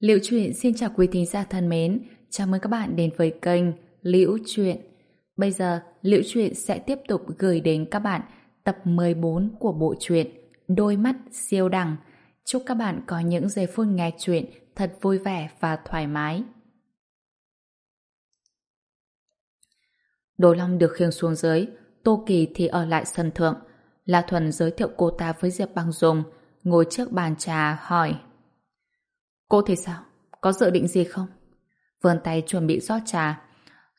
Liễu Chuyện xin chào quý thính giả thân mến, chào mừng các bạn đến với kênh Liễu Chuyện. Bây giờ, Liễu Chuyện sẽ tiếp tục gửi đến các bạn tập 14 của bộ truyện Đôi mắt siêu đẳng. Chúc các bạn có những giây phút nghe chuyện thật vui vẻ và thoải mái. Đồ Long được khiêng xuống dưới, Tô Kỳ thì ở lại sân thượng. La Thuần giới thiệu cô ta với Diệp Băng Dung, ngồi trước bàn trà hỏi Cô thì sao? Có dự định gì không? Vươn tay chuẩn bị rót trà.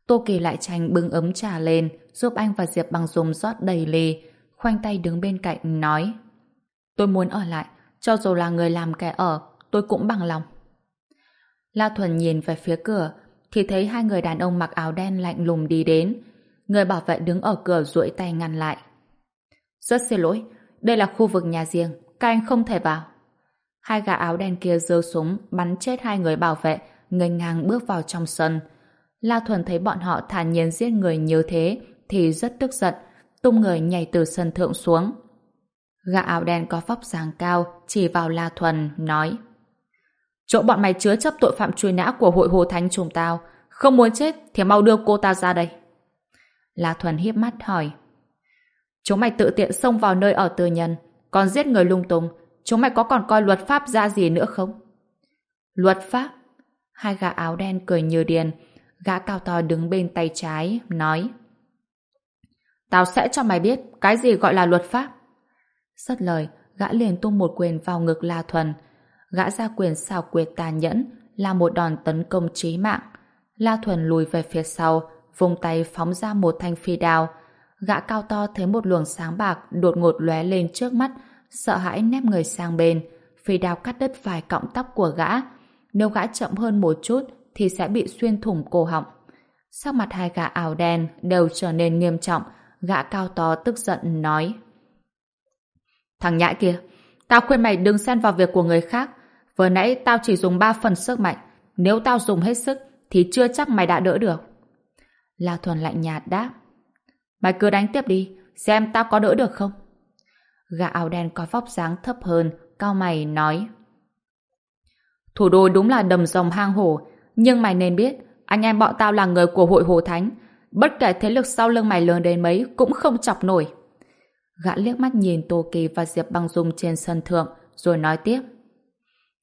Tô Kỳ lại tranh bưng ấm trà lên, giúp anh và Diệp bằng dùng rót đầy ly, khoanh tay đứng bên cạnh nói Tôi muốn ở lại, cho dù là người làm kẻ ở, tôi cũng bằng lòng. La Thuần nhìn về phía cửa, thì thấy hai người đàn ông mặc áo đen lạnh lùng đi đến. Người bảo vệ đứng ở cửa duỗi tay ngăn lại. Rất xin lỗi, đây là khu vực nhà riêng, các anh không thể vào. Hai gã áo đen kia giơ súng bắn chết hai người bảo vệ, nghênh ngang bước vào trong sân. La Thuần thấy bọn họ thản nhiên giết người như thế thì rất tức giận, tung người nhảy từ sân thượng xuống. Gã áo đen có vóc dáng cao chỉ vào La Thuần, nói Chỗ bọn mày chứa chấp tội phạm truy nã của hội hồ thánh chúng tao không muốn chết thì mau đưa cô ta ra đây. La Thuần hiếp mắt hỏi Chúng mày tự tiện xông vào nơi ở tư nhân còn giết người lung tung chúng mày có còn coi luật pháp ra gì nữa không? Luật pháp? Hai gã áo đen cười như điên. Gã cao to đứng bên tay trái, nói Tao sẽ cho mày biết cái gì gọi là luật pháp. Rất lời, gã liền tung một quyền vào ngực La Thuần. Gã ra quyền xào quyệt tàn nhẫn, là một đòn tấn công chí mạng. La Thuần lùi về phía sau, vùng tay phóng ra một thanh phi đao. Gã cao to thấy một luồng sáng bạc đột ngột lóe lên trước mắt, sợ hãi nép người sang bên, phi đao cắt đứt vài cọng tóc của gã. Nếu gã chậm hơn một chút thì sẽ bị xuyên thủng cổ họng. Sắc mặt hai gã ảo đen đều trở nên nghiêm trọng, gã cao to tức giận nói. Thằng nhãi kia, tao khuyên mày đừng xen vào việc của người khác. Vừa nãy tao chỉ dùng ba phần sức mạnh, nếu tao dùng hết sức thì chưa chắc mày đã đỡ được. La Thuần lạnh nhạt đáp. Mày cứ đánh tiếp đi, xem tao có đỡ được không? Gã áo đen có vóc dáng thấp hơn, cao mày nói. Thủ đô đúng là đầm rồng hang hổ, nhưng mày nên biết, anh em bọn tao là người của hội hồ thánh. Bất kể thế lực sau lưng mày lớn đến mấy cũng không chọc nổi. Gã liếc mắt nhìn Tô Kỳ và Diệp Băng Dung trên sân thượng, rồi nói tiếp.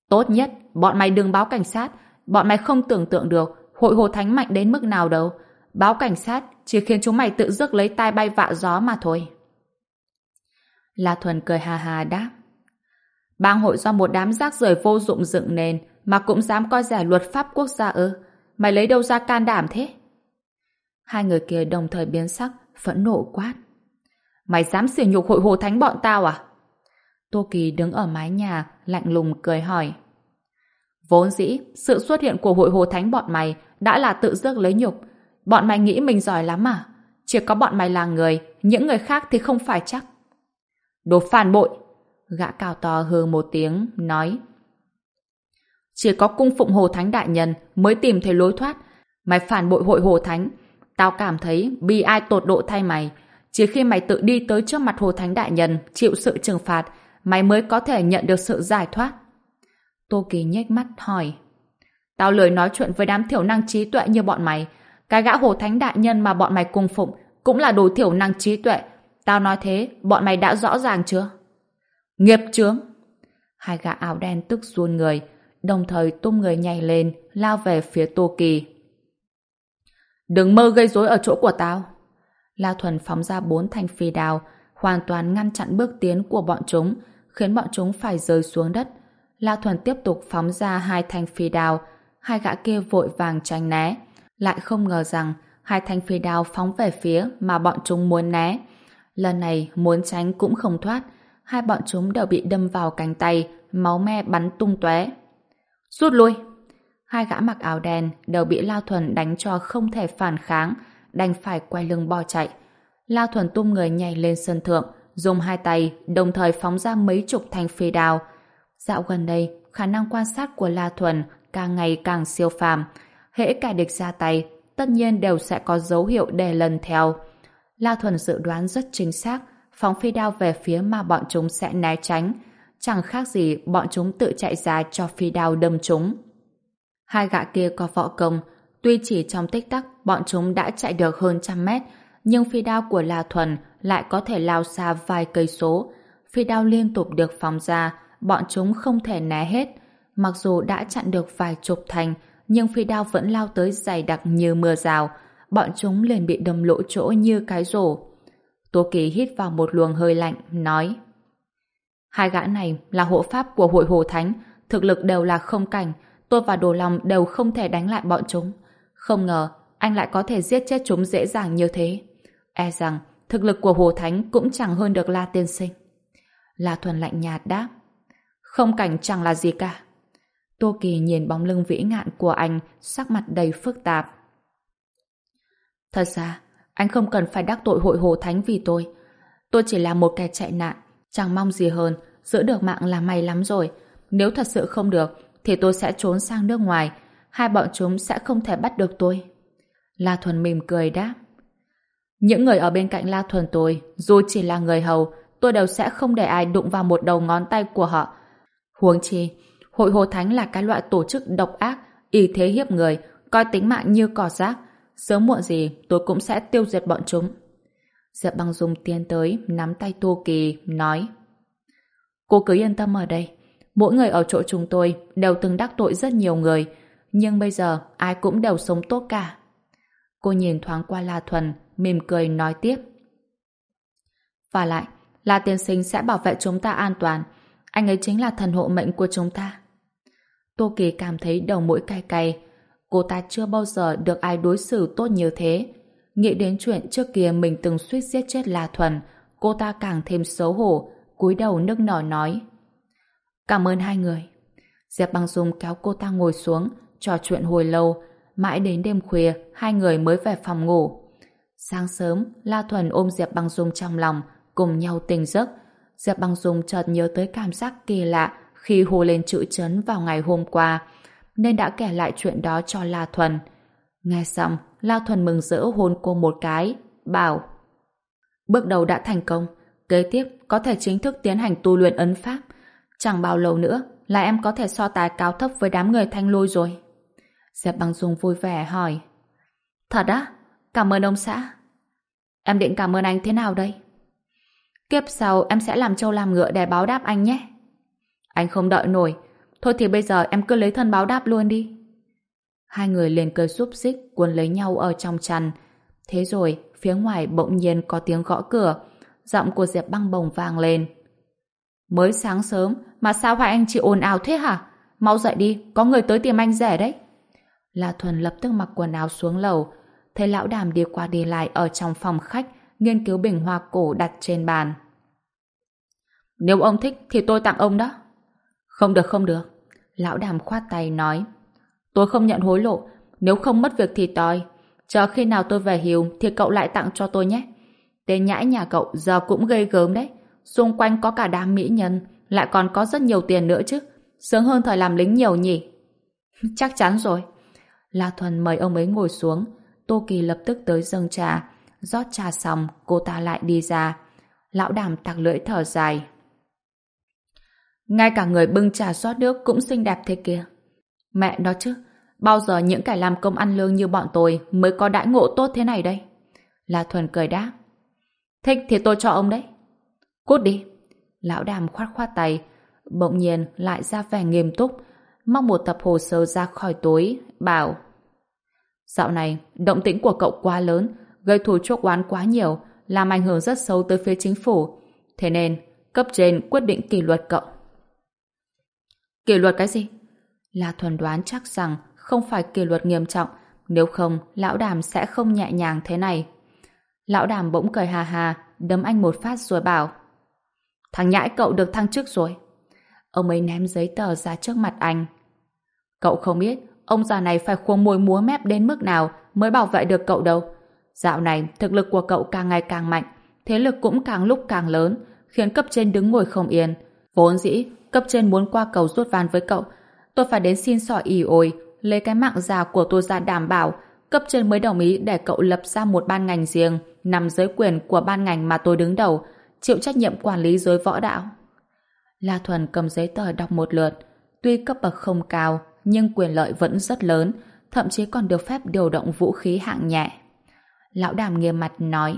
Tốt nhất, bọn mày đừng báo cảnh sát. Bọn mày không tưởng tượng được hội hồ thánh mạnh đến mức nào đâu. Báo cảnh sát chỉ khiến chúng mày tự rước lấy tai bay vạ gió mà thôi. La Thuần cười hà hà đáp. Bang hội do một đám rác rưởi vô dụng dựng nền mà cũng dám coi rẻ luật pháp quốc gia ư. Mày lấy đâu ra can đảm thế? Hai người kia đồng thời biến sắc, phẫn nộ quát. Mày dám xỉa nhục hội hồ thánh bọn tao à? Tô Kỳ đứng ở mái nhà, lạnh lùng cười hỏi. Vốn dĩ, sự xuất hiện của hội hồ thánh bọn mày đã là tự dước lấy nhục. Bọn mày nghĩ mình giỏi lắm à? Chỉ có bọn mày là người, những người khác thì không phải chắc. Đồ phản bội! Gã cao to hừ một tiếng, nói. Chỉ có cung phụng Hồ Thánh Đại Nhân mới tìm thấy lối thoát. Mày phản bội hội Hồ Thánh. Tao cảm thấy bi ai tột độ thay mày. Chỉ khi mày tự đi tới trước mặt Hồ Thánh Đại Nhân chịu sự trừng phạt, mày mới có thể nhận được sự giải thoát. Tô Kỳ nhếch mắt hỏi. Tao lười nói chuyện với đám thiểu năng trí tuệ như bọn mày. Cái gã Hồ Thánh Đại Nhân mà bọn mày cung phụng cũng là đồ thiểu năng trí tuệ Tao nói thế, bọn mày đã rõ ràng chưa? Nghiệp chướng! Hai gã áo đen tức run người, đồng thời tung người nhảy lên, lao về phía Tô Kỳ. Đừng mơ gây rối ở chỗ của tao! La Thuần phóng ra bốn thanh phi đao, hoàn toàn ngăn chặn bước tiến của bọn chúng, khiến bọn chúng phải rơi xuống đất. La Thuần tiếp tục phóng ra hai thanh phi đao, hai gã kia vội vàng tránh né. Lại không ngờ rằng hai thanh phi đao phóng về phía mà bọn chúng muốn né. Lần này muốn tránh cũng không thoát, hai bọn chúng đều bị đâm vào cánh tay, máu me bắn tung tóe. Rút lui! Hai gã mặc áo đen đều bị Lao Thuần đánh cho không thể phản kháng, đành phải quay lưng bỏ chạy. Lao Thuần tung người nhảy lên sân thượng, dùng hai tay đồng thời phóng ra mấy chục thanh phi đao. Dạo gần đây, khả năng quan sát của La Thuần càng ngày càng siêu phàm. Hễ kẻ địch ra tay, tất nhiên đều sẽ có dấu hiệu để lần theo. La Thuần dự đoán rất chính xác, phóng phi đao về phía mà bọn chúng sẽ né tránh. Chẳng khác gì bọn chúng tự chạy ra cho phi đao đâm chúng. Hai gã kia có võ công, tuy chỉ trong tích tắc bọn chúng đã chạy được hơn trăm mét, nhưng phi đao của La Thuần lại có thể lao xa vài cây số. Phi đao liên tục được phóng ra, bọn chúng không thể né hết. Mặc dù đã chặn được vài chục thành, nhưng phi đao vẫn lao tới dày đặc như mưa rào. Bọn chúng liền bị đâm lỗ chỗ như cái rổ. Tô Kỳ hít vào một luồng hơi lạnh, nói Hai gã này là hộ pháp của hội hồ thánh, thực lực đều là không cảnh, tôi và Đồ Long đều không thể đánh lại bọn chúng. Không ngờ, anh lại có thể giết chết chúng dễ dàng như thế. E rằng, thực lực của Hồ Thánh cũng chẳng hơn được La Tiên Sinh. La Thuần lạnh nhạt đáp. Không cảnh chẳng là gì cả. Tô Kỳ nhìn bóng lưng vĩ ngạn của anh, sắc mặt đầy phức tạp. Thật ra, anh không cần phải đắc tội hội Hồ Thánh vì tôi. Tôi chỉ là một kẻ chạy nạn, chẳng mong gì hơn, giữ được mạng là may lắm rồi. Nếu thật sự không được, thì tôi sẽ trốn sang nước ngoài, hai bọn chúng sẽ không thể bắt được tôi. La Thuần mỉm cười đáp. Những người ở bên cạnh La Thuần tôi, dù chỉ là người hầu, tôi đều sẽ không để ai đụng vào một đầu ngón tay của họ. Huống chi, Hội Hồ Thánh là cái loại tổ chức độc ác, y thế hiếp người, coi tính mạng như cỏ rác. Sớm muộn gì, tôi cũng sẽ tiêu diệt bọn chúng. Diệp Băng Dung tiến tới, nắm tay Tô Kỳ, nói Cô cứ yên tâm ở đây. Mỗi người ở chỗ chúng tôi đều từng đắc tội rất nhiều người, nhưng bây giờ ai cũng đều sống tốt cả. Cô nhìn thoáng qua La Thuần, mỉm cười nói tiếp. Và lại, La Tiên Sinh sẽ bảo vệ chúng ta an toàn. Anh ấy chính là thần hộ mệnh của chúng ta. Tô Kỳ cảm thấy đầu mũi cay cay. Cô ta chưa bao giờ được ai đối xử tốt như thế. Nghĩ đến chuyện trước kia mình từng suýt giết chết La Thuần, cô ta càng thêm xấu hổ, cúi đầu nức nở nói. Cảm ơn hai người. Diệp Băng Dung kéo cô ta ngồi xuống, trò chuyện hồi lâu, mãi đến đêm khuya, hai người mới về phòng ngủ. Sáng sớm, La Thuần ôm Diệp Băng Dung trong lòng, cùng nhau tỉnh giấc. Diệp Băng Dung chợt nhớ tới cảm giác kỳ lạ khi hô lên chữ chấn vào ngày hôm qua, nên đã kể lại chuyện đó cho La Thuần. Nghe xong, La Thuần mừng rỡ hôn cô một cái, bảo Bước đầu đã thành công, kế tiếp có thể chính thức tiến hành tu luyện ấn pháp. Chẳng bao lâu nữa là em có thể so tài cao thấp với đám người thanh lôi rồi. Dẹp bằng Dung vui vẻ hỏi Thật á? Cảm ơn ông xã. Em định cảm ơn anh thế nào đây? Kiếp sau em sẽ làm trâu làm ngựa để báo đáp anh nhé. Anh không đợi nổi. Thôi thì bây giờ em cứ lấy thân báo đáp luôn đi. Hai người liền cười xúc xích cuốn lấy nhau ở trong chăn. Thế rồi, phía ngoài bỗng nhiên có tiếng gõ cửa. Giọng của Diệp băng bồng vang lên. Mới sáng sớm mà sao hai anh chị ồn ào thế hả? Mau dậy đi, có người tới tìm anh rẻ đấy. La Thuần lập tức mặc quần áo xuống lầu. Thấy lão đàm đi qua đi lại ở trong phòng khách, nghiên cứu bình hoa cổ đặt trên bàn. Nếu ông thích thì tôi tặng ông đó. Không được, không được. Lão đàm khoát tay nói. Tôi không nhận hối lộ, nếu không mất việc thì tòi. Chờ khi nào tôi về hiếu thì cậu lại tặng cho tôi nhé. Tên nhãi nhà cậu giờ cũng gây gớm đấy. Xung quanh có cả đám mỹ nhân, lại còn có rất nhiều tiền nữa chứ. Sướng hơn thời làm lính nhiều nhỉ? Chắc chắn rồi. La Thuần mời ông ấy ngồi xuống. Tô Kỳ lập tức tới dâng trà. rót trà xong, cô ta lại đi ra. Lão đàm tặc lưỡi thở dài. Ngay cả người bưng trà xót nước cũng xinh đẹp thế kia. Mẹ nó chứ, bao giờ những kẻ làm công ăn lương như bọn tôi mới có đãi ngộ tốt thế này đây? La Thuần cười đáp. Thích thì tôi cho ông đấy. Cút đi. Lão đàm khoát khoát tay, bỗng nhiên lại ra vẻ nghiêm túc, móc một tập hồ sơ ra khỏi túi, bảo Dạo này, động tĩnh của cậu quá lớn, gây thù chuốc oán quá nhiều, làm ảnh hưởng rất sâu tới phía chính phủ. Thế nên, cấp trên quyết định kỷ luật cậu. Kỷ luật cái gì? La Thuần đoán chắc rằng không phải kỷ luật nghiêm trọng, nếu không, lão đàm sẽ không nhẹ nhàng thế này. Lão đàm bỗng cười hà hà, đấm anh một phát rồi bảo Thằng nhãi cậu được thăng chức rồi. Ông ấy ném giấy tờ ra trước mặt anh. Cậu không biết ông già này phải khuôn môi múa mép đến mức nào mới bảo vệ được cậu đâu. Dạo này, thực lực của cậu càng ngày càng mạnh, thế lực cũng càng lúc càng lớn, khiến cấp trên đứng ngồi không yên. Vốn dĩ, cấp trên muốn qua cầu rút ván với cậu. Tôi phải đến xin sỏ ỉ ôi, lấy cái mạng già của tôi ra đảm bảo, cấp trên mới đồng ý để cậu lập ra một ban ngành riêng, nằm dưới quyền của ban ngành mà tôi đứng đầu, chịu trách nhiệm quản lý giới võ đạo. La Thuần cầm giấy tờ đọc một lượt, tuy cấp bậc không cao, nhưng quyền lợi vẫn rất lớn, thậm chí còn được phép điều động vũ khí hạng nhẹ. Lão đàm nghiêm mặt nói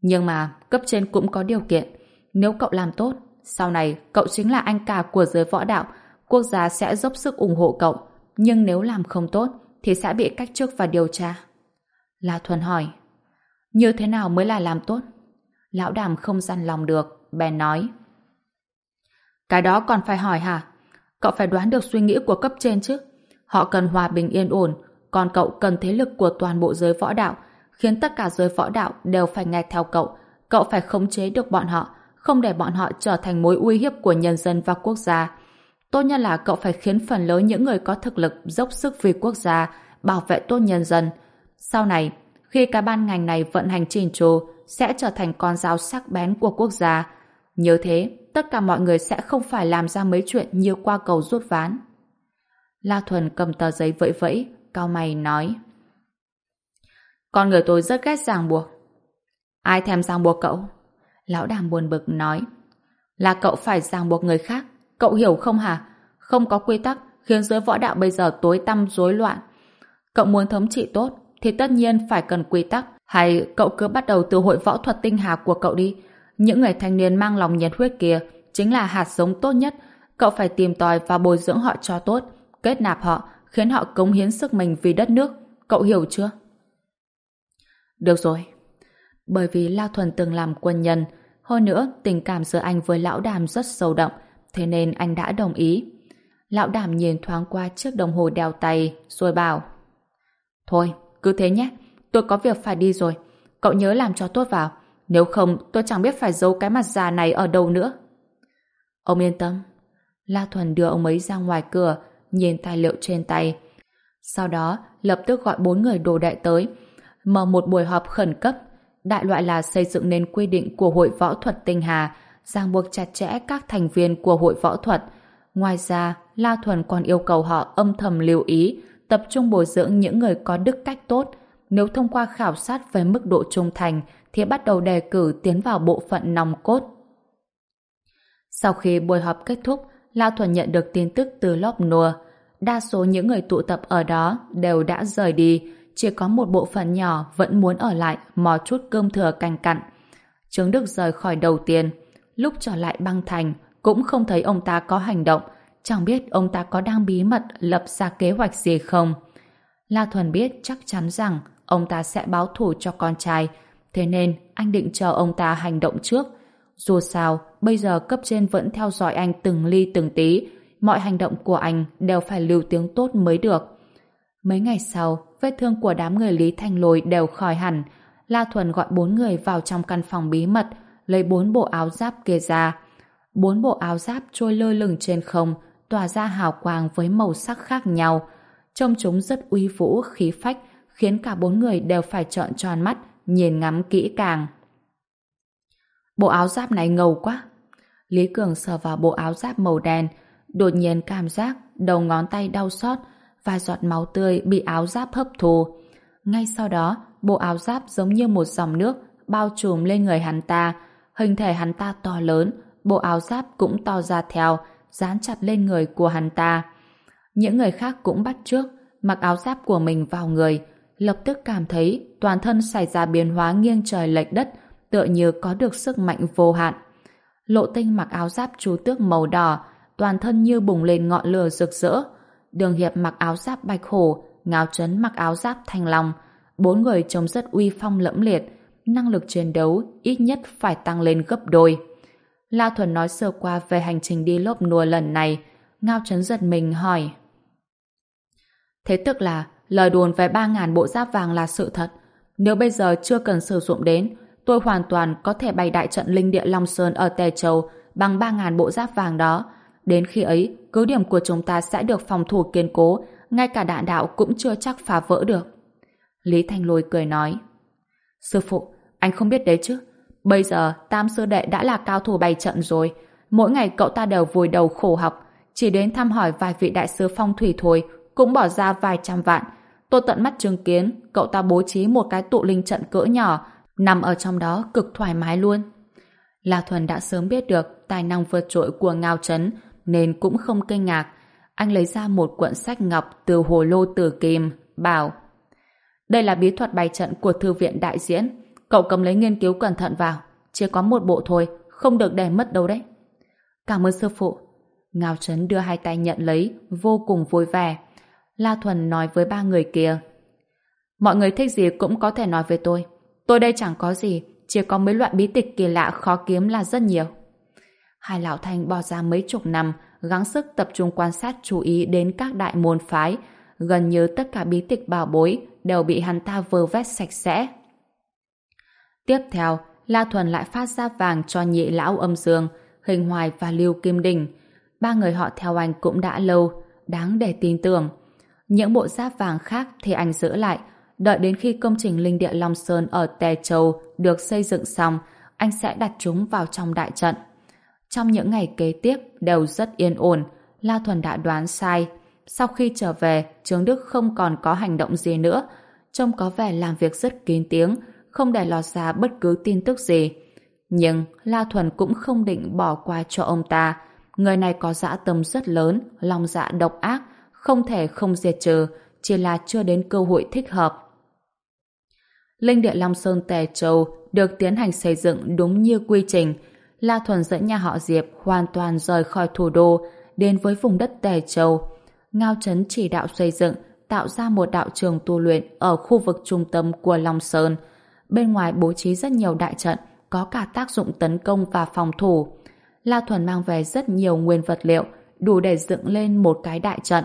Nhưng mà cấp trên cũng có điều kiện. Nếu cậu làm tốt, sau này cậu chính là anh cả của giới võ đạo, quốc gia sẽ dốc sức ủng hộ cậu. Nhưng nếu làm không tốt, thì sẽ bị cách chức và điều tra. La Thuần hỏi Như thế nào mới là làm tốt? Lão đàm không dằn lòng được, bèn nói Cái đó còn phải hỏi hả? Cậu phải đoán được suy nghĩ của cấp trên chứ. Họ cần hòa bình yên ổn, còn cậu cần thế lực của toàn bộ giới võ đạo, khiến tất cả giới võ đạo đều phải nghe theo cậu. Cậu phải khống chế được bọn họ, không để bọn họ trở thành mối uy hiếp của nhân dân và quốc gia. Tốt nhất là cậu phải khiến phần lớn những người có thực lực dốc sức vì quốc gia, bảo vệ tốt nhân dân. Sau này, khi cả ban ngành này vận hành trình trù, sẽ trở thành con dao sắc bén của quốc gia. Như thế, tất cả mọi người sẽ không phải làm ra mấy chuyện như qua cầu rút ván. La Thuần cầm tờ giấy vẫy vẫy, cao mày nói. Con người tôi rất ghét ràng buộc. Ai thèm ràng buộc cậu? Lão đàm buồn bực nói. Là cậu phải ràng buộc người khác. Cậu hiểu không hả? Không có quy tắc khiến giới võ đạo bây giờ tối tăm rối loạn. Cậu muốn thống trị tốt thì tất nhiên phải cần quy tắc hay cậu cứ bắt đầu từ hội võ thuật tinh hà của cậu đi. Những người thanh niên mang lòng nhiệt huyết kia chính là hạt giống tốt nhất. Cậu phải tìm tòi và bồi dưỡng họ cho tốt, kết nạp họ, khiến họ cống hiến sức mình vì đất nước. Cậu hiểu chưa? Được rồi. Bởi vì Lao Thuần từng làm quân nhân, hơn nữa tình cảm giữa anh với Lão Đàm rất sâu đậm, thế nên anh đã đồng ý. Lão Đàm nhìn thoáng qua chiếc đồng hồ đeo tay, rồi bảo Thôi, cứ thế nhé, tôi có việc phải đi rồi. Cậu nhớ làm cho tốt vào, nếu không tôi chẳng biết phải giấu cái mặt già này ở đâu nữa. Ông yên tâm. La Thuần đưa ông ấy ra ngoài cửa, nhìn tài liệu trên tay. Sau đó, lập tức gọi bốn người đồ đại tới, mở một buổi họp khẩn cấp. Đại loại là xây dựng nên quy định của Hội Võ thuật Tinh Hà, ràng buộc chặt chẽ các thành viên của Hội Võ thuật. Ngoài ra, La Thuần còn yêu cầu họ âm thầm lưu ý, tập trung bồi dưỡng những người có đức cách tốt. Nếu thông qua khảo sát về mức độ trung thành, thì bắt đầu đề cử tiến vào bộ phận nòng cốt. Sau khi buổi họp kết thúc, La Thuần nhận được tin tức từ Lop Nua. Đa số những người tụ tập ở đó đều đã rời đi, chỉ có một bộ phận nhỏ vẫn muốn ở lại mò chút cơm thừa canh cặn. Trướng Đức rời khỏi đầu tiên. Lúc trở lại băng thành, cũng không thấy ông ta có hành động, chẳng biết ông ta có đang bí mật lập ra kế hoạch gì không. La Thuần biết chắc chắn rằng ông ta sẽ báo thù cho con trai, thế nên anh định chờ ông ta hành động trước. Dù sao, bây giờ cấp trên vẫn theo dõi anh từng ly từng tí, mọi hành động của anh đều phải lưu tiếng tốt mới được. Mấy ngày sau, vết thương của đám người Lý Thanh Lôi đều khỏi hẳn. La Thuần gọi bốn người vào trong căn phòng bí mật, lấy bốn bộ áo giáp kia ra. Bốn bộ áo giáp trôi lơ lửng trên không, tỏa ra hào quang với màu sắc khác nhau. Trông chúng rất uy vũ, khí phách, khiến cả bốn người đều phải trợn tròn mắt, nhìn ngắm kỹ càng. Bộ áo giáp này ngầu quá. Lý Cường sờ vào bộ áo giáp màu đen, đột nhiên cảm giác đầu ngón tay đau xót, vài giọt máu tươi bị áo giáp hấp thù. Ngay sau đó, bộ áo giáp giống như một dòng nước bao trùm lên người hắn ta. Hình thể hắn ta to lớn, bộ áo giáp cũng to ra theo, dán chặt lên người của hắn ta. Những người khác cũng bắt trước, mặc áo giáp của mình vào người, lập tức cảm thấy toàn thân xảy ra biến hóa nghiêng trời lệch đất, tựa như có được sức mạnh vô hạn. Lộ tinh mặc áo giáp chú tước màu đỏ, toàn thân như bùng lên ngọn lửa rực rỡ. Đường Hiệp mặc áo giáp bạch hổ, Ngao Trấn mặc áo giáp thanh long. Bốn người trông rất uy phong lẫm liệt, năng lực chiến đấu ít nhất phải tăng lên gấp đôi. La Thuần nói sơ qua về hành trình đi lốp nùa lần này. Ngao Trấn giật mình hỏi. Thế tức là lời đồn về 3.000 bộ giáp vàng là sự thật. Nếu bây giờ chưa cần sử dụng đến, tôi hoàn toàn có thể bày đại trận linh địa Long Sơn ở Tề Châu bằng 3.000 bộ giáp vàng đó. Đến khi ấy, cứ điểm của chúng ta sẽ được phòng thủ kiên cố, ngay cả đạn đạo cũng chưa chắc phá vỡ được. Lý Thanh Lôi cười nói. Sư phụ, anh không biết đấy chứ. Bây giờ, Tam Sư Đệ đã là cao thủ bày trận rồi. Mỗi ngày cậu ta đều vùi đầu khổ học, chỉ đến thăm hỏi vài vị đại sư phong thủy thôi, cũng bỏ ra vài trăm vạn. Tôi tận mắt chứng kiến, cậu ta bố trí một cái tụ linh trận cỡ nhỏ, nằm ở trong đó cực thoải mái luôn. La Thuần đã sớm biết được tài năng vượt trội của Ngao Trấn, nên cũng không kinh ngạc. Anh lấy ra một cuộn sách ngọc từ hồ lô tử kim, bảo Đây là bí thuật bày trận của thư viện đại diễn. Cậu cầm lấy nghiên cứu cẩn thận vào. Chỉ có một bộ thôi, không được để mất đâu đấy. Cảm ơn sư phụ. Ngao Trấn đưa hai tay nhận lấy, vô cùng vui vẻ. La Thuần nói với ba người kia. Mọi người thích gì cũng có thể nói với tôi. Tôi đây chẳng có gì, chỉ có mấy loại bí tịch kỳ lạ khó kiếm là rất nhiều. Hai lão thanh bỏ ra mấy chục năm, gắng sức tập trung quan sát chú ý đến các đại môn phái. Gần như tất cả bí tịch bảo bối đều bị hắn ta vơ vét sạch sẽ. Tiếp theo, La Thuần lại phát ra vàng cho nhị lão âm dương, Hình Hoài và Lưu Kim Đình. Ba người họ theo anh cũng đã lâu, đáng để tin tưởng. Những bộ giáp vàng khác thì anh giữ lại, đợi đến khi công trình Linh Địa Long Sơn ở Tè Châu được xây dựng xong, anh sẽ đặt chúng vào trong đại trận. Trong những ngày kế tiếp đều rất yên ổn, La Thuần đã đoán sai. Sau khi trở về, Trương Đức không còn có hành động gì nữa, trông có vẻ làm việc rất kín tiếng, không để lọt ra bất cứ tin tức gì. Nhưng La Thuần cũng không định bỏ qua cho ông ta. Người này có dã tâm rất lớn, lòng dạ độc ác, không thể không diệt trừ, chỉ là chưa đến cơ hội thích hợp. Linh Địa Long Sơn Tề Châu được tiến hành xây dựng đúng như quy trình. La Thuần dẫn nhà họ Diệp hoàn toàn rời khỏi thủ đô, đến với vùng đất Tề Châu. Ngao Trấn chỉ đạo xây dựng, tạo ra một đạo trường tu luyện ở khu vực trung tâm của Long Sơn. Bên ngoài bố trí rất nhiều đại trận, có cả tác dụng tấn công và phòng thủ. La Thuần mang về rất nhiều nguyên vật liệu, đủ để dựng lên một cái đại trận.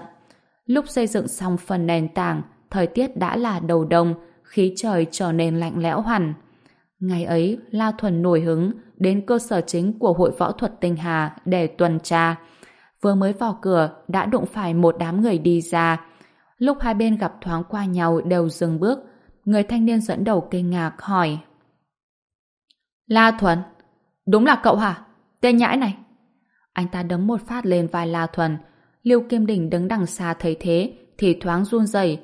Lúc xây dựng xong phần nền tảng, thời tiết đã là đầu đông, khí trời trở nên lạnh lẽo hẳn. Ngày ấy, La Thuần nổi hứng đến cơ sở chính của hội võ thuật tinh hà để tuần tra. Vừa mới vào cửa, đã đụng phải một đám người đi ra. Lúc hai bên gặp thoáng qua nhau đều dừng bước, người thanh niên dẫn đầu kinh ngạc hỏi. La Thuần, đúng là cậu hả? Tên nhãi này. Anh ta đấm một phát lên vai La Thuần. Liêu Kim Đình đứng đằng xa thấy thế, thì thoáng run rẩy,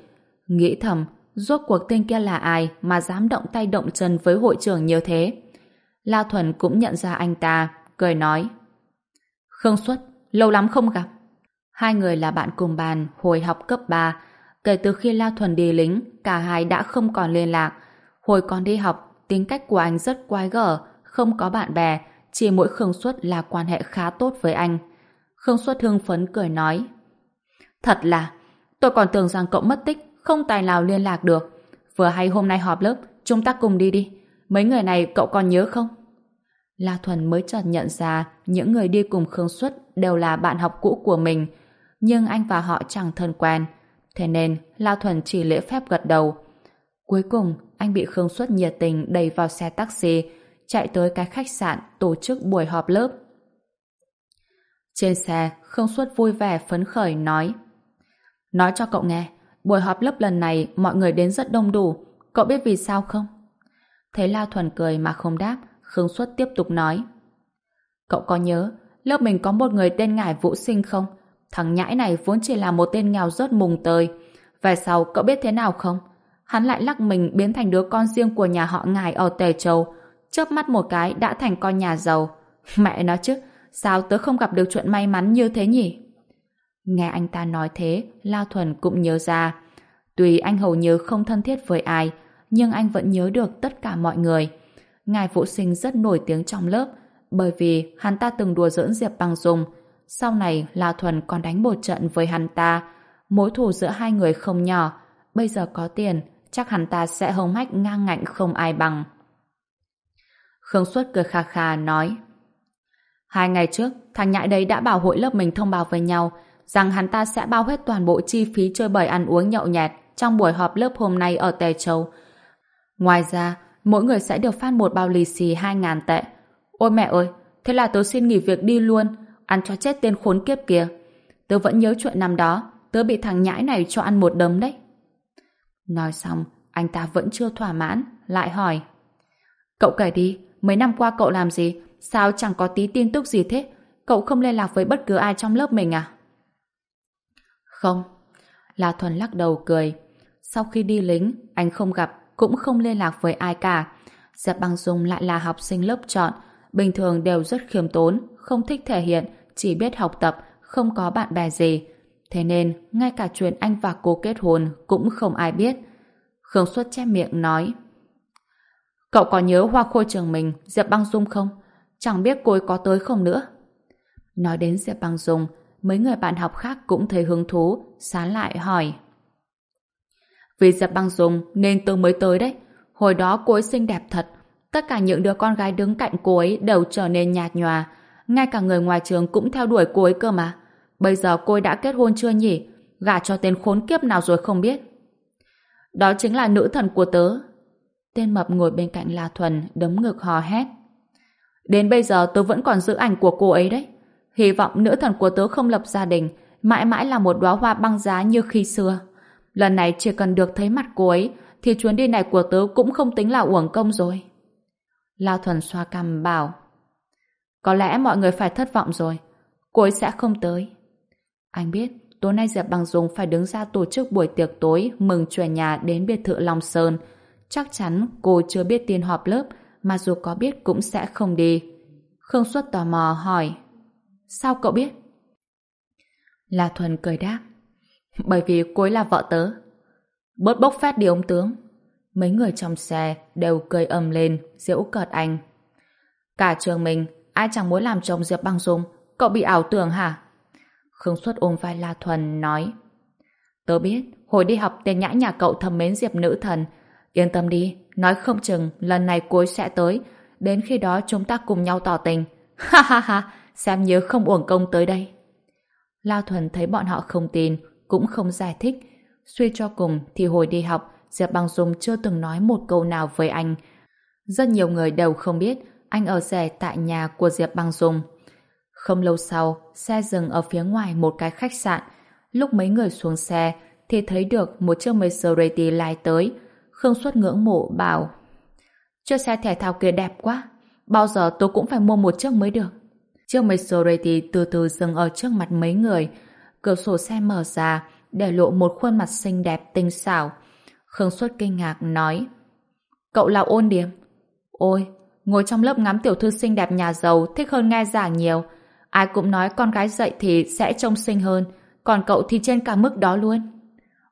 nghĩ thầm Rốt cuộc tên kia là ai mà dám động tay động chân với hội trưởng như thế? La Thuần cũng nhận ra anh ta, cười nói. Khương Xuất, lâu lắm không gặp. Hai người là bạn cùng bàn hồi học cấp 3. Kể từ khi La Thuần đi lính, cả hai đã không còn liên lạc. Hồi còn đi học, tính cách của anh rất quái gở, không có bạn bè, chỉ mỗi Khương Xuất là quan hệ khá tốt với anh. Khương Xuất hưng phấn cười nói. Thật là, tôi còn tưởng rằng cậu mất tích, không tài nào liên lạc được. Vừa hay hôm nay họp lớp, chúng ta cùng đi đi. Mấy người này cậu còn nhớ không? La Thuần mới chợt nhận ra những người đi cùng Khương Xuất đều là bạn học cũ của mình, nhưng anh và họ chẳng thân quen. Thế nên La Thuần chỉ lễ phép gật đầu. Cuối cùng, anh bị Khương Xuất nhiệt tình đẩy vào xe taxi, chạy tới cái khách sạn tổ chức buổi họp lớp. Trên xe, Khương Xuất vui vẻ phấn khởi nói Nói cho cậu nghe, Buổi họp lớp lần này mọi người đến rất đông đủ. Cậu biết vì sao không? Thấy La Thuần cười mà không đáp, Khương Xuất tiếp tục nói. Cậu có nhớ, lớp mình có một người tên Ngải Vũ Sinh không? Thằng nhãi này vốn chỉ là một tên nghèo rớt mùng tơi. Về sau cậu biết thế nào không? Hắn lại lắc mình biến thành đứa con riêng của nhà họ Ngải ở Tề Châu. Chớp mắt một cái đã thành con nhà giàu. Mẹ nó chứ, sao tớ không gặp được chuyện may mắn như thế nhỉ? Nghe anh ta nói thế, La Thuần cũng nhớ ra. Tuy anh hầu như không thân thiết với ai, nhưng anh vẫn nhớ được tất cả mọi người. Ngài Vũ Sinh rất nổi tiếng trong lớp, bởi vì hắn ta từng đùa giỡn Diệp Băng Dung. Sau này, La Thuần còn đánh một trận với hắn ta. Mối thù giữa hai người không nhỏ. Bây giờ có tiền, chắc hắn ta sẽ hống hách ngang ngạnh không ai bằng. Khương Xuất cười khà khà nói Hai ngày trước, thằng nhãi đấy đã bảo hội lớp mình thông báo với nhau rằng hắn ta sẽ bao hết toàn bộ chi phí chơi bời ăn uống nhậu nhẹt trong buổi họp lớp hôm nay ở Tề Châu. Ngoài ra, mỗi người sẽ được phát một bao lì xì 2.000 tệ. Ôi mẹ ơi, thế là tớ xin nghỉ việc đi luôn, ăn cho chết tên khốn kiếp kia. Tớ vẫn nhớ chuyện năm đó, tớ bị thằng nhãi này cho ăn một đấm đấy. Nói xong, anh ta vẫn chưa thỏa mãn, lại hỏi. Cậu kể đi, mấy năm qua cậu làm gì? Sao chẳng có tí tin tức gì thế? Cậu không liên lạc với bất cứ ai trong lớp mình à? Không. La Thuần lắc đầu cười. Sau khi đi lính, anh không gặp, cũng không liên lạc với ai cả. Diệp Băng Dung lại là học sinh lớp chọn, bình thường đều rất khiêm tốn, không thích thể hiện, chỉ biết học tập, không có bạn bè gì. Thế nên, ngay cả chuyện anh và cô kết hôn cũng không ai biết. Khương Xuất che miệng nói Cậu có nhớ hoa khôi trường mình, Diệp Băng Dung không? Chẳng biết cô ấy có tới không nữa. Nói đến Diệp Băng Dung, mấy người bạn học khác cũng thấy hứng thú, sán lại hỏi. Vì dập Băng dùng nên tôi mới tới đấy. Hồi đó cô ấy xinh đẹp thật. Tất cả những đứa con gái đứng cạnh cô ấy đều trở nên nhạt nhòa. Ngay cả người ngoài trường cũng theo đuổi cô ấy cơ mà. Bây giờ cô ấy đã kết hôn chưa nhỉ? Gả cho tên khốn kiếp nào rồi không biết. Đó chính là nữ thần của tớ. Tên mập ngồi bên cạnh La Thuần đấm ngực hò hét. Đến bây giờ tớ vẫn còn giữ ảnh của cô ấy đấy. Hy vọng nữ thần của tớ không lập gia đình, mãi mãi là một đóa hoa băng giá như khi xưa. Lần này chỉ cần được thấy mặt cô ấy, thì chuyến đi này của tớ cũng không tính là uổng công rồi. lao Thuần xoa cằm bảo Có lẽ mọi người phải thất vọng rồi. Cô ấy sẽ không tới. Anh biết, tối nay Diệp Bằng Dung phải đứng ra tổ chức buổi tiệc tối mừng chuyển nhà đến biệt thự Long Sơn. Chắc chắn cô chưa biết tin họp lớp, mà dù có biết cũng sẽ không đi. Khương Xuất tò mò hỏi Sao cậu biết? La Thuần cười đáp Bởi vì cô ấy là vợ tớ. Bớt bốc phét đi ông tướng. Mấy người trong xe đều cười ầm lên, giễu cợt anh. Cả trường mình, ai chẳng muốn làm chồng Diệp Băng Dung, cậu bị ảo tưởng hả? Khương Xuất ôm vai La Thuần nói Tớ biết, hồi đi học tên nhã nhà cậu thầm mến Diệp nữ thần. Yên tâm đi, nói không chừng lần này cuối sẽ tới. Đến khi đó chúng ta cùng nhau tỏ tình. Ha ha ha, xem nhớ không uổng công tới đây. lao Thuần thấy bọn họ không tin, cũng không giải thích. Suy cho cùng thì hồi đi học, Diệp Băng Dung chưa từng nói một câu nào với anh. Rất nhiều người đều không biết anh ở rẻ tại nhà của Diệp Băng Dung. Không lâu sau, xe dừng ở phía ngoài một cái khách sạn. Lúc mấy người xuống xe, thì thấy được một chiếc Maserati lái tới. Khương Xuất ngưỡng mộ bảo Chiếc xe thể thao kia đẹp quá. Bao giờ tôi cũng phải mua một chiếc mới được. Chiếc Maserati từ từ dừng ở trước mặt mấy người. Cửa sổ xe mở ra, để lộ một khuôn mặt xinh đẹp tinh xảo. Khương Xuất kinh ngạc nói Cậu là ôn điểm. Ôi, ngồi trong lớp ngắm tiểu thư xinh đẹp nhà giàu thích hơn nghe giảng nhiều. Ai cũng nói con gái dậy thì sẽ trông xinh hơn, còn cậu thì trên cả mức đó luôn.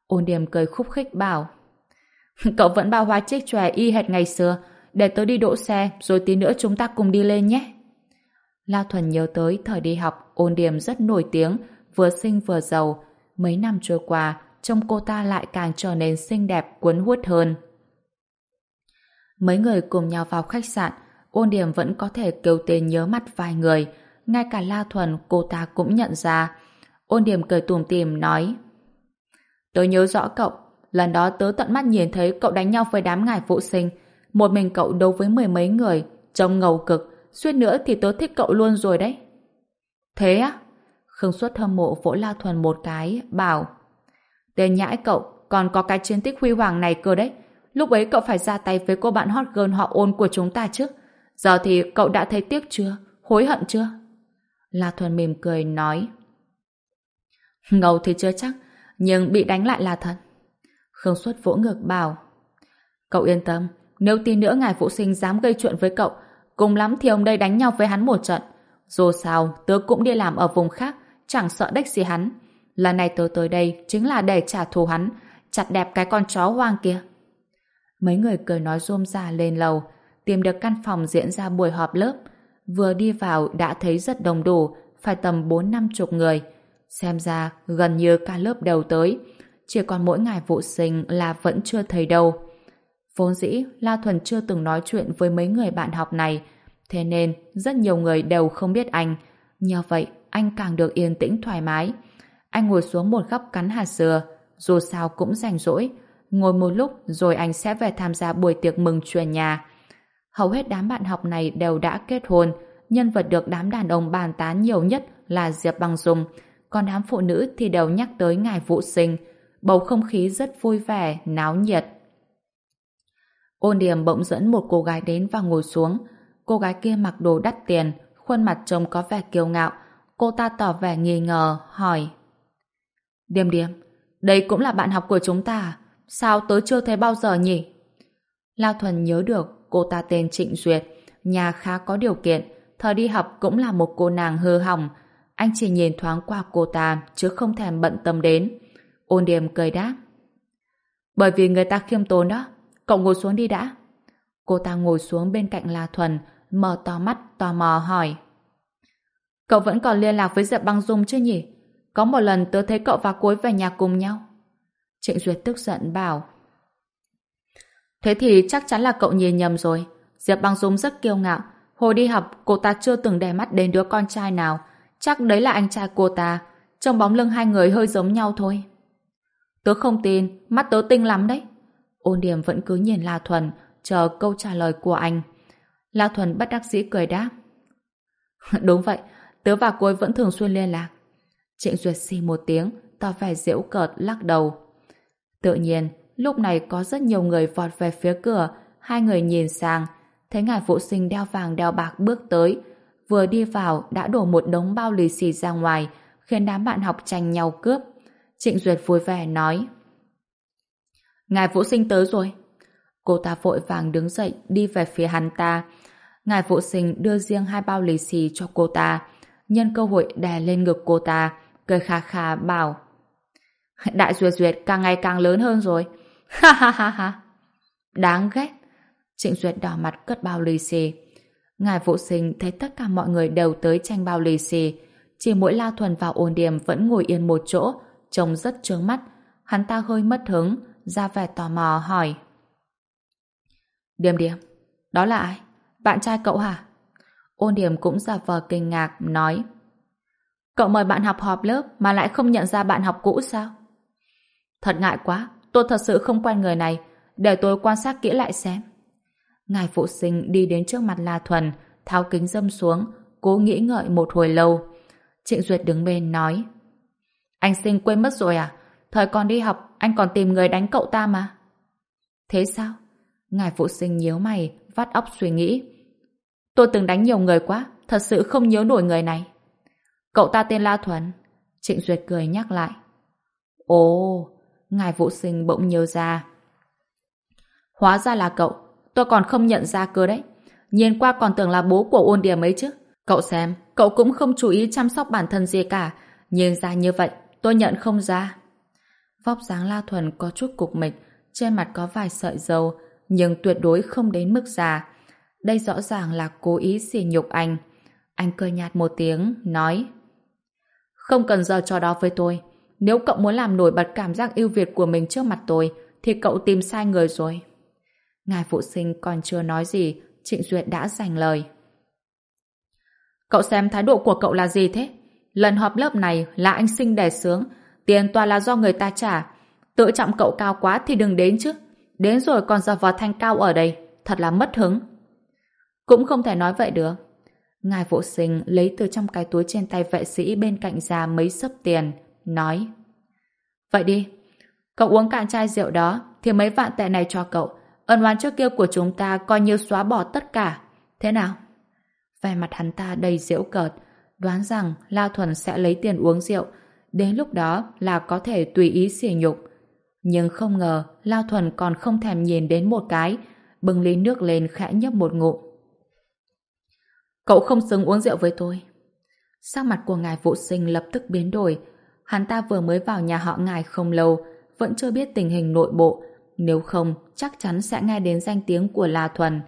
Ôn điểm cười khúc khích bảo Cậu vẫn bao hoa chiếc chòe y hệt ngày xưa, để tớ đi đỗ xe rồi tí nữa chúng ta cùng đi lên nhé. La Thuần nhớ tới thời đi học ôn điểm rất nổi tiếng, vừa xinh vừa giàu. Mấy năm trôi qua, trông cô ta lại càng trở nên xinh đẹp cuốn hút hơn. Mấy người cùng nhau vào khách sạn, ôn điểm vẫn có thể kêu tên nhớ mặt vài người, ngay cả La Thuần cô ta cũng nhận ra. Ôn điểm cười tùm tìm nói Tớ nhớ rõ cậu, lần đó tớ tận mắt nhìn thấy cậu đánh nhau với đám ngài phụ sinh, một mình cậu đấu với mười mấy người, trông ngầu cực, suýt nữa thì tớ thích cậu luôn rồi đấy. Thế á? Khương Xuất hâm mộ vỗ La Thuần một cái, bảo Tên nhãi cậu còn có cái chiến tích huy hoàng này cơ đấy. Lúc ấy cậu phải ra tay với cô bạn hot girl họ ôn của chúng ta chứ. Giờ thì cậu đã thấy tiếc chưa? Hối hận chưa? La Thuần mỉm cười nói Ngầu thì chưa chắc, nhưng bị đánh lại là thật. Khương Xuất vỗ ngược bảo Cậu yên tâm, nếu tin nữa ngài phụ sinh dám gây chuyện với cậu, cùng lắm thì ông đây đánh nhau với hắn một trận. Dù sao, tớ cũng đi làm ở vùng khác, chẳng sợ đếch gì hắn. Lần này tớ tới đây chính là để trả thù hắn, chặt đẹp cái con chó hoang kia. Mấy người cười nói rôm ra lên lầu, tìm được căn phòng diễn ra buổi họp lớp. Vừa đi vào đã thấy rất đông đủ, phải tầm bốn năm chục người. Xem ra gần như cả lớp đều tới, chỉ còn mỗi ngày vụ sinh là vẫn chưa thấy đâu. Vốn dĩ, La Thuần chưa từng nói chuyện với mấy người bạn học này, thế nên rất nhiều người đều không biết anh. Nhờ vậy, anh càng được yên tĩnh thoải mái. Anh ngồi xuống một góc cắn hạt dừa, dù sao cũng rảnh rỗi. Ngồi một lúc rồi anh sẽ về tham gia buổi tiệc mừng chuyển nhà. Hầu hết đám bạn học này đều đã kết hôn, nhân vật được đám đàn ông bàn tán nhiều nhất là Diệp Băng Dung, còn đám phụ nữ thì đều nhắc tới ngài vụ sinh. Bầu không khí rất vui vẻ, náo nhiệt. Ôn điểm bỗng dẫn một cô gái đến và ngồi xuống. Cô gái kia mặc đồ đắt tiền, khuôn mặt trông có vẻ kiêu ngạo. Cô ta tỏ vẻ nghi ngờ, hỏi. Điềm điềm, đây cũng là bạn học của chúng ta à? Sao tớ chưa thấy bao giờ nhỉ? Lao Thuần nhớ được cô ta tên Trịnh Duyệt, nhà khá có điều kiện, thời đi học cũng là một cô nàng hư hỏng. Anh chỉ nhìn thoáng qua cô ta chứ không thèm bận tâm đến. Ôn điểm cười đáp. Bởi vì người ta khiêm tốn đó. Cậu ngồi xuống đi đã. Cô ta ngồi xuống bên cạnh La Thuần, mở to mắt, tò mò hỏi. Cậu vẫn còn liên lạc với Diệp Băng Dung chứ nhỉ? Có một lần tớ thấy cậu và cối về nhà cùng nhau. Trịnh Duyệt tức giận bảo. Thế thì chắc chắn là cậu nhìn nhầm rồi. Diệp Băng Dung rất kiêu ngạo. Hồi đi học, cô ta chưa từng để mắt đến đứa con trai nào. Chắc đấy là anh trai cô ta. Trong bóng lưng hai người hơi giống nhau thôi. Tớ không tin, mắt tớ tinh lắm đấy. Ôn điểm vẫn cứ nhìn La Thuần, chờ câu trả lời của anh. La Thuần bất đắc dĩ cười đáp. Đúng vậy, tớ và cô ấy vẫn thường xuyên liên lạc. Trịnh Duyệt xì một tiếng, tỏ vẻ giễu cợt lắc đầu. Tự nhiên, lúc này có rất nhiều người vọt về phía cửa, hai người nhìn sang, thấy ngài phụ sinh đeo vàng đeo bạc bước tới, vừa đi vào đã đổ một đống bao lì xì ra ngoài, khiến đám bạn học tranh nhau cướp. Trịnh Duyệt vui vẻ nói. Ngài Vũ Sinh tới rồi. Cô ta vội vàng đứng dậy đi về phía hắn ta. Ngài Vũ Sinh đưa riêng hai bao lì xì cho cô ta, nhân cơ hội đè lên ngực cô ta, cười khà khà bảo Đại Duyệt Duyệt càng ngày càng lớn hơn rồi. Ha ha ha ha. Đáng ghét. Trịnh Duyệt đỏ mặt cất bao lì xì. Ngài Vũ Sinh thấy tất cả mọi người đều tới tranh bao lì xì. Chỉ mỗi La Thuần vào ổn điểm vẫn ngồi yên một chỗ, trông rất trướng mắt. Hắn ta hơi mất hứng, ra vẻ tò mò hỏi. Điềm điềm, đó là ai? Bạn trai cậu hả? Ôn điểm cũng giả vờ kinh ngạc, nói. Cậu mời bạn học họp lớp mà lại không nhận ra bạn học cũ sao? Thật ngại quá, tôi thật sự không quen người này, để tôi quan sát kỹ lại xem. Ngài phụ sinh đi đến trước mặt La Thuần, tháo kính dâm xuống, cố nghĩ ngợi một hồi lâu. Trịnh Duyệt đứng bên nói. Anh sinh quên mất rồi à? Thời còn đi học, anh còn tìm người đánh cậu ta mà. Thế sao? Ngài phụ sinh nhíu mày, vắt óc suy nghĩ. Tôi từng đánh nhiều người quá, thật sự không nhớ nổi người này. Cậu ta tên La Thuần. Trịnh Duyệt cười nhắc lại. Ồ, ngài phụ sinh bỗng nhớ ra. Hóa ra là cậu, tôi còn không nhận ra cơ đấy. Nhìn qua còn tưởng là bố của ôn điểm ấy chứ. Cậu xem, cậu cũng không chú ý chăm sóc bản thân gì cả. Nhìn ra như vậy, tôi nhận không ra. Vóc dáng La Thuần có chút cục mịch, trên mặt có vài sợi dầu, nhưng tuyệt đối không đến mức già. Đây rõ ràng là cố ý xỉ nhục anh. Anh cười nhạt một tiếng, nói Không cần giờ trò đó với tôi. Nếu cậu muốn làm nổi bật cảm giác yêu Việt của mình trước mặt tôi, thì cậu tìm sai người rồi. Ngài phụ sinh còn chưa nói gì, Trịnh Duyệt đã giành lời. Cậu xem thái độ của cậu là gì thế? Lần họp lớp này là anh sinh đẻ sướng, tiền toàn là do người ta trả. Tự trọng cậu cao quá thì đừng đến chứ. Đến rồi còn giờ vào thanh cao ở đây, thật là mất hứng. Cũng không thể nói vậy được. Ngài vụ sinh lấy từ trong cái túi trên tay vệ sĩ bên cạnh ra mấy sấp tiền, nói Vậy đi, cậu uống cạn chai rượu đó thì mấy vạn tệ này cho cậu. Ân oán trước kia của chúng ta coi như xóa bỏ tất cả. Thế nào? Vẻ mặt hắn ta đầy diễu cợt, đoán rằng La Thuần sẽ lấy tiền uống rượu, đến lúc đó là có thể tùy ý xỉ nhục. Nhưng không ngờ La Thuần còn không thèm nhìn đến một cái, bưng ly nước lên khẽ nhấp một ngụm. Cậu không xứng uống rượu với tôi. Sắc mặt của ngài vụ sinh lập tức biến đổi. Hắn ta vừa mới vào nhà họ ngài không lâu, vẫn chưa biết tình hình nội bộ. Nếu không, chắc chắn sẽ nghe đến danh tiếng của La Thuần.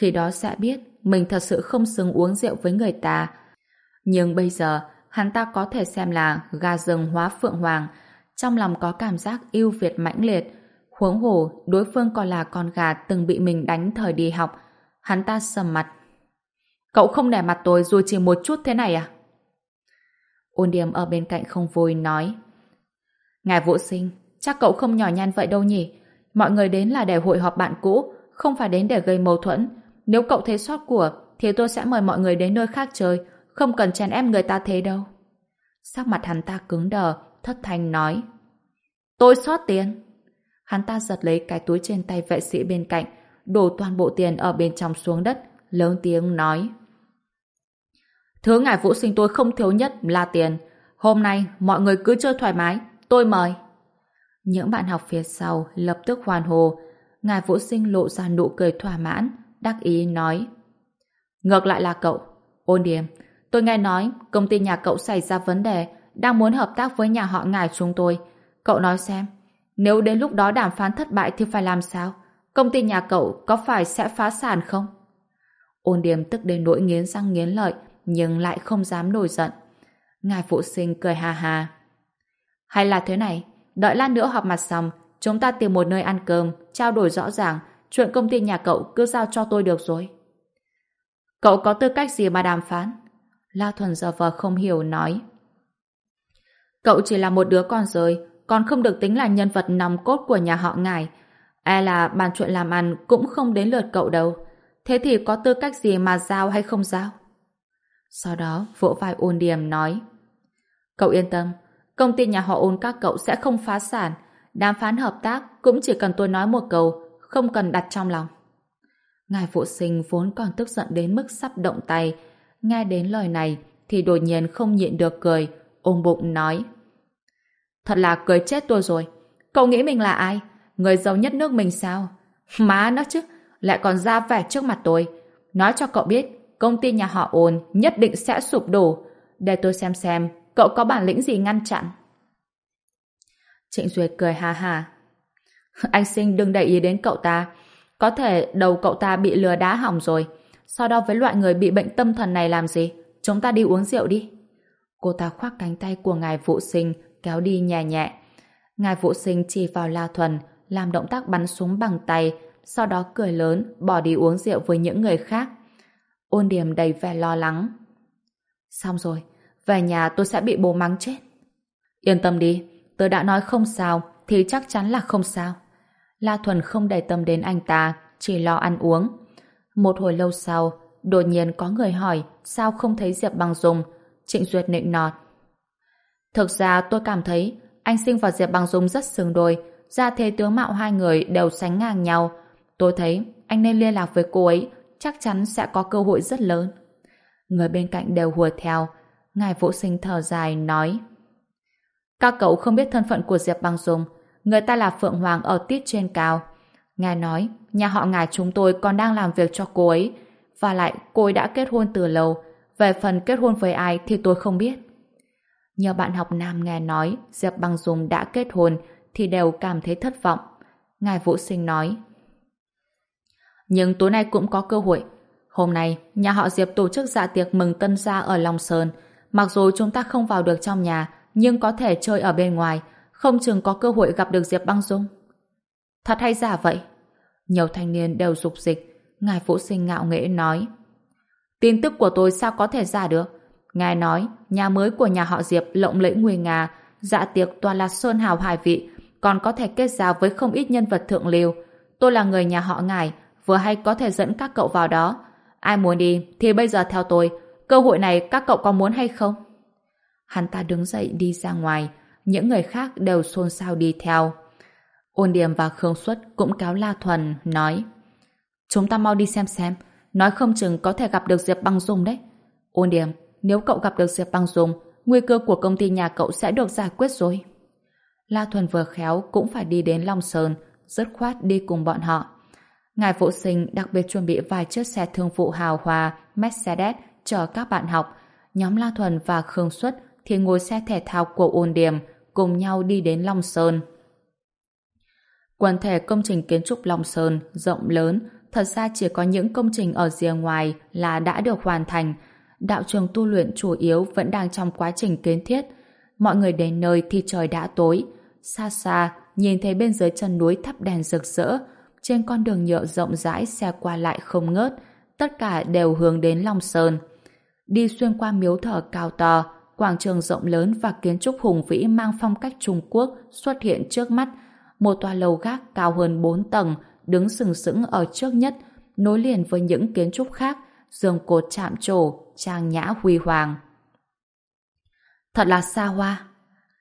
Khi đó sẽ biết mình thật sự không xứng uống rượu với người ta. Nhưng bây giờ, hắn ta có thể xem là gà rừng hóa phượng hoàng, trong lòng có cảm giác yêu Việt mãnh liệt. Huống hồ, đối phương còn là con gà từng bị mình đánh thời đi học. Hắn ta sầm mặt, Cậu không để mặt tôi dù chỉ một chút thế này à? Ôn điểm ở bên cạnh không vui nói Ngài vũ sinh, chắc cậu không nhỏ nhan vậy đâu nhỉ? Mọi người đến là để hội họp bạn cũ, không phải đến để gây mâu thuẫn. Nếu cậu thấy sót của, thì tôi sẽ mời mọi người đến nơi khác chơi, không cần chèn ép người ta thế đâu. Sắc mặt hắn ta cứng đờ, thất thanh nói Tôi xót tiền. Hắn ta giật lấy cái túi trên tay vệ sĩ bên cạnh, đổ toàn bộ tiền ở bên trong xuống đất, lớn tiếng nói Thứ ngài vũ sinh tôi không thiếu nhất là tiền. Hôm nay mọi người cứ chơi thoải mái, tôi mời. Những bạn học phía sau lập tức hoàn hồ. Ngài vũ sinh lộ ra nụ cười thỏa mãn, đắc ý nói. Ngược lại là cậu, ôn điểm, tôi nghe nói công ty nhà cậu xảy ra vấn đề, đang muốn hợp tác với nhà họ ngài chúng tôi. Cậu nói xem, nếu đến lúc đó đàm phán thất bại thì phải làm sao? Công ty nhà cậu có phải sẽ phá sản không? Ôn điềm tức đến nỗi nghiến răng nghiến lợi, nhưng lại không dám nổi giận. Ngài phụ sinh cười hà hà. Hay là thế này, đợi lát nữa họp mặt xong, chúng ta tìm một nơi ăn cơm, trao đổi rõ ràng, chuyện công ty nhà cậu cứ giao cho tôi được rồi. Cậu có tư cách gì mà đàm phán? La Thuần giờ vờ không hiểu nói. Cậu chỉ là một đứa con rơi, còn không được tính là nhân vật nòng cốt của nhà họ ngài. E là bàn chuyện làm ăn cũng không đến lượt cậu đâu. Thế thì có tư cách gì mà giao hay không giao? Sau đó vỗ vai ôn điềm nói Cậu yên tâm, công ty nhà họ ôn các cậu sẽ không phá sản. Đàm phán hợp tác cũng chỉ cần tôi nói một câu, không cần đặt trong lòng. Ngài phụ sinh vốn còn tức giận đến mức sắp động tay. Nghe đến lời này thì đột nhiên không nhịn được cười, ôm bụng nói Thật là cười chết tôi rồi. Cậu nghĩ mình là ai? Người giàu nhất nước mình sao? Má nó chứ, lại còn ra vẻ trước mặt tôi. Nói cho cậu biết, công ty nhà họ ôn nhất định sẽ sụp đổ. Để tôi xem xem, cậu có bản lĩnh gì ngăn chặn. Trịnh Duyệt cười ha ha. Anh sinh đừng để ý đến cậu ta. Có thể đầu cậu ta bị lừa đá hỏng rồi. Sau đó với loại người bị bệnh tâm thần này làm gì? Chúng ta đi uống rượu đi. Cô ta khoác cánh tay của ngài vụ sinh kéo đi nhẹ nhẹ. Ngài vụ sinh chỉ vào La Thuần làm động tác bắn súng bằng tay sau đó cười lớn bỏ đi uống rượu với những người khác. Ôn điểm đầy vẻ lo lắng. Xong rồi, về nhà tôi sẽ bị bố mắng chết. Yên tâm đi, tôi đã nói không sao thì chắc chắn là không sao. La Thuần không để tâm đến anh ta, chỉ lo ăn uống. Một hồi lâu sau, đột nhiên có người hỏi sao không thấy Diệp Bằng Dung. Trịnh Duyệt nịnh nọt. Thực ra tôi cảm thấy anh Sinh và Diệp Bằng Dung rất xứng đôi, ra thế tướng mạo hai người đều sánh ngang nhau. Tôi thấy anh nên liên lạc với cô ấy, chắc chắn sẽ có cơ hội rất lớn. Người bên cạnh đều hùa theo. Ngài Vũ Sinh thở dài, nói Các cậu không biết thân phận của Diệp Bằng Dung, người ta là Phượng Hoàng ở tiết trên cao. Ngài nói, nhà họ ngài chúng tôi còn đang làm việc cho cô ấy, và lại cô ấy đã kết hôn từ lâu. Về phần kết hôn với ai thì tôi không biết. Nhờ bạn học nam nghe nói Diệp Băng Dung đã kết hôn thì đều cảm thấy thất vọng. Ngài Vũ Sinh nói Nhưng tối nay cũng có cơ hội. Hôm nay, nhà họ Diệp tổ chức dạ tiệc mừng tân gia ở Long Sơn. Mặc dù chúng ta không vào được trong nhà, nhưng có thể chơi ở bên ngoài, không chừng có cơ hội gặp được Diệp Băng Dung. Thật hay giả vậy? Nhiều thanh niên đều dục dịch. Ngài Vũ Sinh ngạo nghễ nói Tin tức của tôi sao có thể giả được? Ngài nói, nhà mới của nhà họ Diệp lộng lẫy nguy nga, dạ tiệc toàn là sơn hào hải vị, còn có thể kết giao với không ít nhân vật thượng lưu. Tôi là người nhà họ ngài, vừa hay có thể dẫn các cậu vào đó. Ai muốn đi thì bây giờ theo tôi, cơ hội này các cậu có muốn hay không? Hắn ta đứng dậy đi ra ngoài, những người khác đều xôn xao đi theo. Ôn Điềm và Khương Xuất cũng kéo La Thuần, nói Chúng ta mau đi xem xem, nói không chừng có thể gặp được Diệp Băng Dung đấy. Ôn Điềm, nếu cậu gặp được Diệp Băng Dung, nguy cơ của công ty nhà cậu sẽ được giải quyết rồi. La Thuần vừa khéo cũng phải đi đến Long Sơn, dứt khoát đi cùng bọn họ. Ngài Vũ Sinh đặc biệt chuẩn bị vài chiếc xe thương vụ hào hòa Mercedes chờ các bạn học. Nhóm La Thuần và Khương Xuất thì ngồi xe thể thao của ôn điểm cùng nhau đi đến Long Sơn. Quần thể công trình kiến trúc Long Sơn rộng lớn, thật ra chỉ có những công trình ở rìa ngoài là đã được hoàn thành, đạo trường tu luyện chủ yếu vẫn đang trong quá trình kiến thiết. Mọi người đến nơi thì trời đã tối. Xa xa, nhìn thấy bên dưới chân núi thắp đèn rực rỡ. Trên con đường nhựa rộng rãi xe qua lại không ngớt. Tất cả đều hướng đến Long Sơn. Đi xuyên qua miếu thờ cao to, quảng trường rộng lớn và kiến trúc hùng vĩ mang phong cách Trung Quốc xuất hiện trước mắt. Một tòa lầu gác cao hơn 4 tầng, đứng sừng sững ở trước nhất, nối liền với những kiến trúc khác, giường cột chạm trổ, trang nhã huy hoàng. Thật là xa hoa.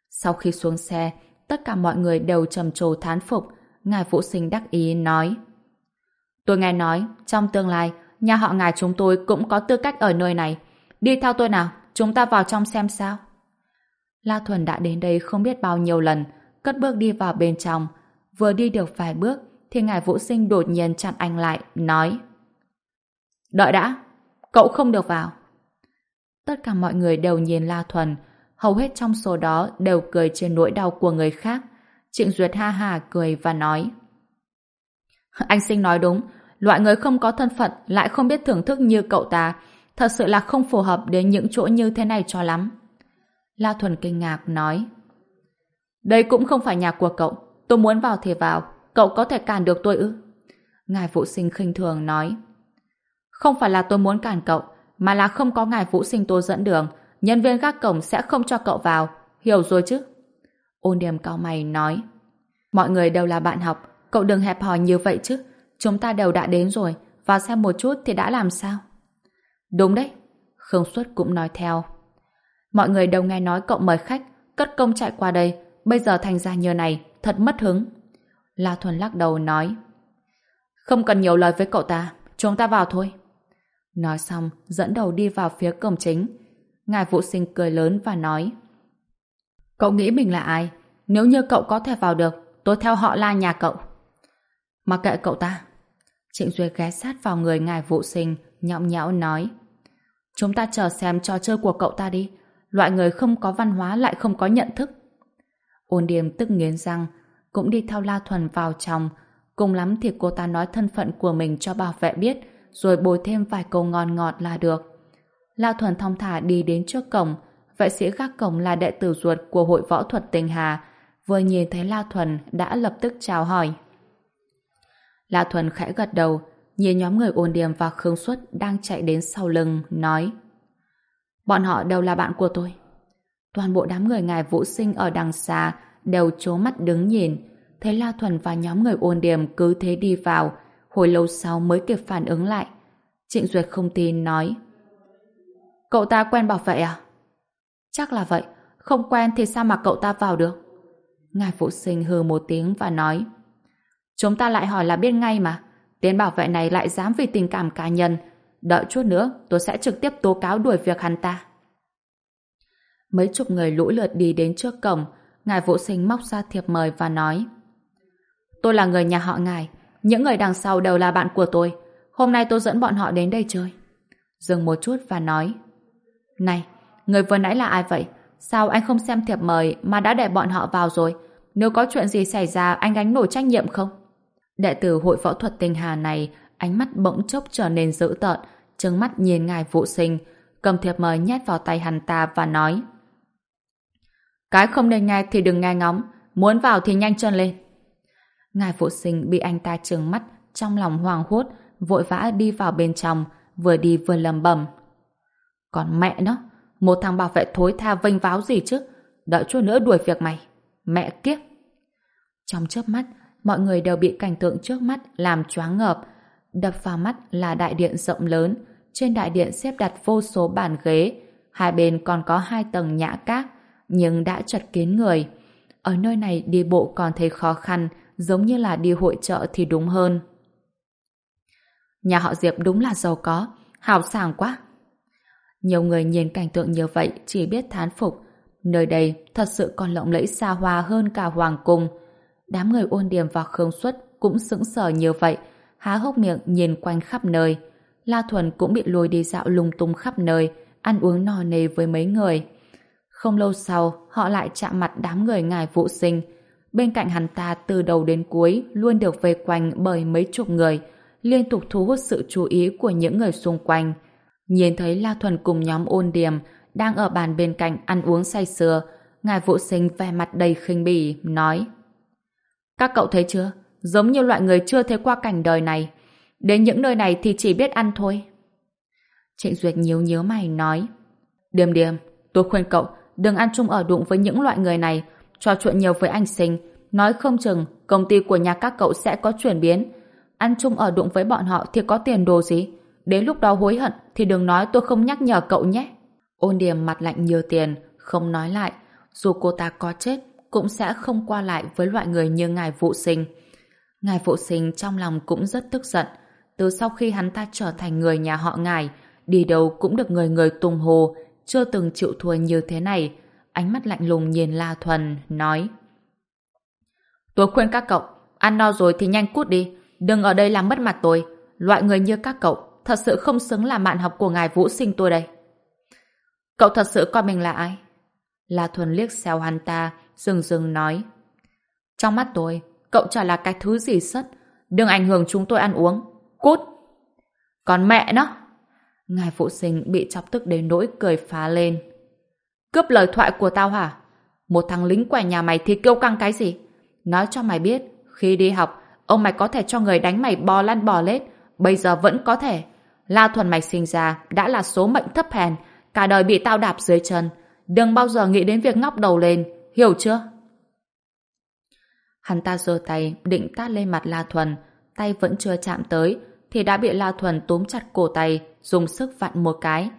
Sau khi xuống xe, tất cả mọi người đều trầm trồ thán phục. Ngài Vũ Sinh đắc ý nói. Tôi nghe nói, trong tương lai, nhà họ ngài chúng tôi cũng có tư cách ở nơi này. Đi theo tôi nào, chúng ta vào trong xem sao. La Thuần đã đến đây không biết bao nhiêu lần, cất bước đi vào bên trong. Vừa đi được vài bước, thì ngài Vũ Sinh đột nhiên chặn anh lại, nói Đợi đã, cậu không được vào. Tất cả mọi người đều nhìn La Thuần, hầu hết trong số đó đều cười trên nỗi đau của người khác. Trịnh Duyệt ha hà cười và nói Anh Sinh nói đúng, loại người không có thân phận lại không biết thưởng thức như cậu ta, thật sự là không phù hợp đến những chỗ như thế này cho lắm. La Thuần kinh ngạc nói đây cũng không phải nhà của cậu, tôi muốn vào thì vào, cậu có thể cản được tôi ư? Ngài Vũ Sinh khinh thường nói. Không phải là tôi muốn cản cậu, mà là không có ngài Vũ Sinh tôi dẫn đường, nhân viên gác cổng sẽ không cho cậu vào, hiểu rồi chứ? Ôn điểm cao mày nói. Mọi người đều là bạn học, cậu đừng hẹp hòi như vậy chứ, chúng ta đều đã đến rồi, vào xem một chút thì đã làm sao? Đúng đấy, Khương Xuất cũng nói theo. Mọi người đều nghe nói cậu mời khách, cất công chạy qua đây, bây giờ thành ra như này, thật mất hứng. La Thuần lắc đầu nói Không cần nhiều lời với cậu ta, chúng ta vào thôi. Nói xong, dẫn đầu đi vào phía cổng chính. Ngài Vũ Sinh cười lớn và nói Cậu nghĩ mình là ai? Nếu như cậu có thể vào được, tôi theo họ la nhà cậu. Mặc kệ cậu ta. Trịnh Duy ghé sát vào người ngài Vũ Sinh, nhõng nhẽo nói Chúng ta chờ xem trò chơi của cậu ta đi. Loại người không có văn hóa lại không có nhận thức. Ôn điềm tức nghiến răng, cũng đi theo La Thuần vào trong. Cùng lắm thì cô ta nói thân phận của mình cho bảo vệ biết, rồi bồi thêm vài câu ngon ngọt là được. La Thuần thong thả đi đến trước cổng, vệ sĩ gác cổng là đệ tử ruột của hội võ thuật tình Hà, vừa nhìn thấy La Thuần đã lập tức chào hỏi. La Thuần khẽ gật đầu, nhìn nhóm người ôn điểm và Khương Xuất đang chạy đến sau lưng, nói Bọn họ đều là bạn của tôi. Toàn bộ đám người ngài Vũ Sinh ở đằng xa đều chố mắt đứng nhìn, thấy La Thuần và nhóm người ôn điểm cứ thế đi vào, hồi lâu sau mới kịp phản ứng lại. Trịnh Duyệt không tin nói Cậu ta quen bảo vệ à? Chắc là vậy, không quen thì sao mà cậu ta vào được? Ngài phụ sinh hừ một tiếng và nói Chúng ta lại hỏi là biết ngay mà Tên bảo vệ này lại dám vì tình cảm cá nhân Đợi chút nữa tôi sẽ trực tiếp tố cáo đuổi việc hắn ta Mấy chục người lũ lượt đi đến trước cổng Ngài vũ sinh móc ra thiệp mời và nói Tôi là người nhà họ ngài những người đằng sau đều là bạn của tôi. Hôm nay tôi dẫn bọn họ đến đây chơi. Dừng một chút và nói Này, người vừa nãy là ai vậy? Sao anh không xem thiệp mời mà đã để bọn họ vào rồi? Nếu có chuyện gì xảy ra anh gánh nổi trách nhiệm không? Đệ tử hội võ thuật tinh hà này ánh mắt bỗng chốc trở nên dữ tợn trừng mắt nhìn ngài vụ sinh cầm thiệp mời nhét vào tay hắn ta và nói cái không nên nghe thì đừng nghe ngóng muốn vào thì nhanh chân lên Ngài phụ sinh bị anh ta trừng mắt, trong lòng hoàng hốt, vội vã đi vào bên trong, vừa đi vừa lầm bầm. Còn mẹ nó, một thằng bảo vệ thối tha vênh váo gì chứ, đợi chút nữa đuổi việc mày. Mẹ kiếp! Trong chớp mắt, mọi người đều bị cảnh tượng trước mắt làm choáng ngợp. Đập vào mắt là đại điện rộng lớn, trên đại điện xếp đặt vô số bàn ghế, hai bên còn có hai tầng nhã các, nhưng đã chật kín người. Ở nơi này đi bộ còn thấy khó khăn, giống như là đi hội chợ thì đúng hơn. Nhà họ Diệp đúng là giàu có, hào sảng quá. Nhiều người nhìn cảnh tượng như vậy chỉ biết thán phục. Nơi đây thật sự còn lộng lẫy xa hoa hơn cả Hoàng Cung. Đám người ôn điểm và Khương Xuất cũng sững sờ như vậy, há hốc miệng nhìn quanh khắp nơi. La Thuần cũng bị lôi đi dạo lung tung khắp nơi, ăn uống no nê với mấy người. Không lâu sau, họ lại chạm mặt đám người ngài vụ sinh, Bên cạnh hắn ta từ đầu đến cuối luôn được vây quanh bởi mấy chục người, liên tục thu hút sự chú ý của những người xung quanh. Nhìn thấy La Thuần cùng nhóm ôn điểm đang ở bàn bên cạnh ăn uống say sưa, ngài vụ sinh vẻ mặt đầy khinh bỉ, nói Các cậu thấy chưa? Giống như loại người chưa thấy qua cảnh đời này. Đến những nơi này thì chỉ biết ăn thôi. Trịnh Duyệt nhíu nhớ mày nói Điềm điềm, tôi khuyên cậu đừng ăn chung ở đụng với những loại người này trò chuyện nhiều với anh Sinh, nói không chừng công ty của nhà các cậu sẽ có chuyển biến. Ăn chung ở đụng với bọn họ thì có tiền đồ gì? Đến lúc đó hối hận thì đừng nói tôi không nhắc nhở cậu nhé. Ôn điểm mặt lạnh nhiều tiền, không nói lại. Dù cô ta có chết, cũng sẽ không qua lại với loại người như ngài vụ sinh. Ngài vụ sinh trong lòng cũng rất tức giận. Từ sau khi hắn ta trở thành người nhà họ ngài, đi đâu cũng được người người tung hồ, chưa từng chịu thua như thế này, ánh mắt lạnh lùng nhìn La Thuần, nói Tôi khuyên các cậu, ăn no rồi thì nhanh cút đi, đừng ở đây làm mất mặt tôi. Loại người như các cậu thật sự không xứng là bạn học của ngài Vũ Sinh tôi đây. cậu thật sự coi mình là ai? La Thuần liếc xéo hắn ta, dừng dừng nói. Trong mắt tôi, cậu chả là cái thứ gì sất. Đừng ảnh hưởng chúng tôi ăn uống. Cút! Còn mẹ nó! Ngài phụ sinh bị chọc tức đến nỗi cười phá lên. Cướp lời thoại của tao hả? Một thằng lính quẻ nhà mày thì kêu căng cái gì? Nói cho mày biết, khi đi học, ông mày có thể cho người đánh mày bò lăn bò lết, bây giờ vẫn có thể. La Thuần mày sinh ra đã là số mệnh thấp hèn, cả đời bị tao đạp dưới chân. Đừng bao giờ nghĩ đến việc ngóc đầu lên, hiểu chưa? Hắn ta giơ tay định tát lên mặt La Thuần, tay vẫn chưa chạm tới, thì đã bị La Thuần túm chặt cổ tay, dùng sức vặn một cái.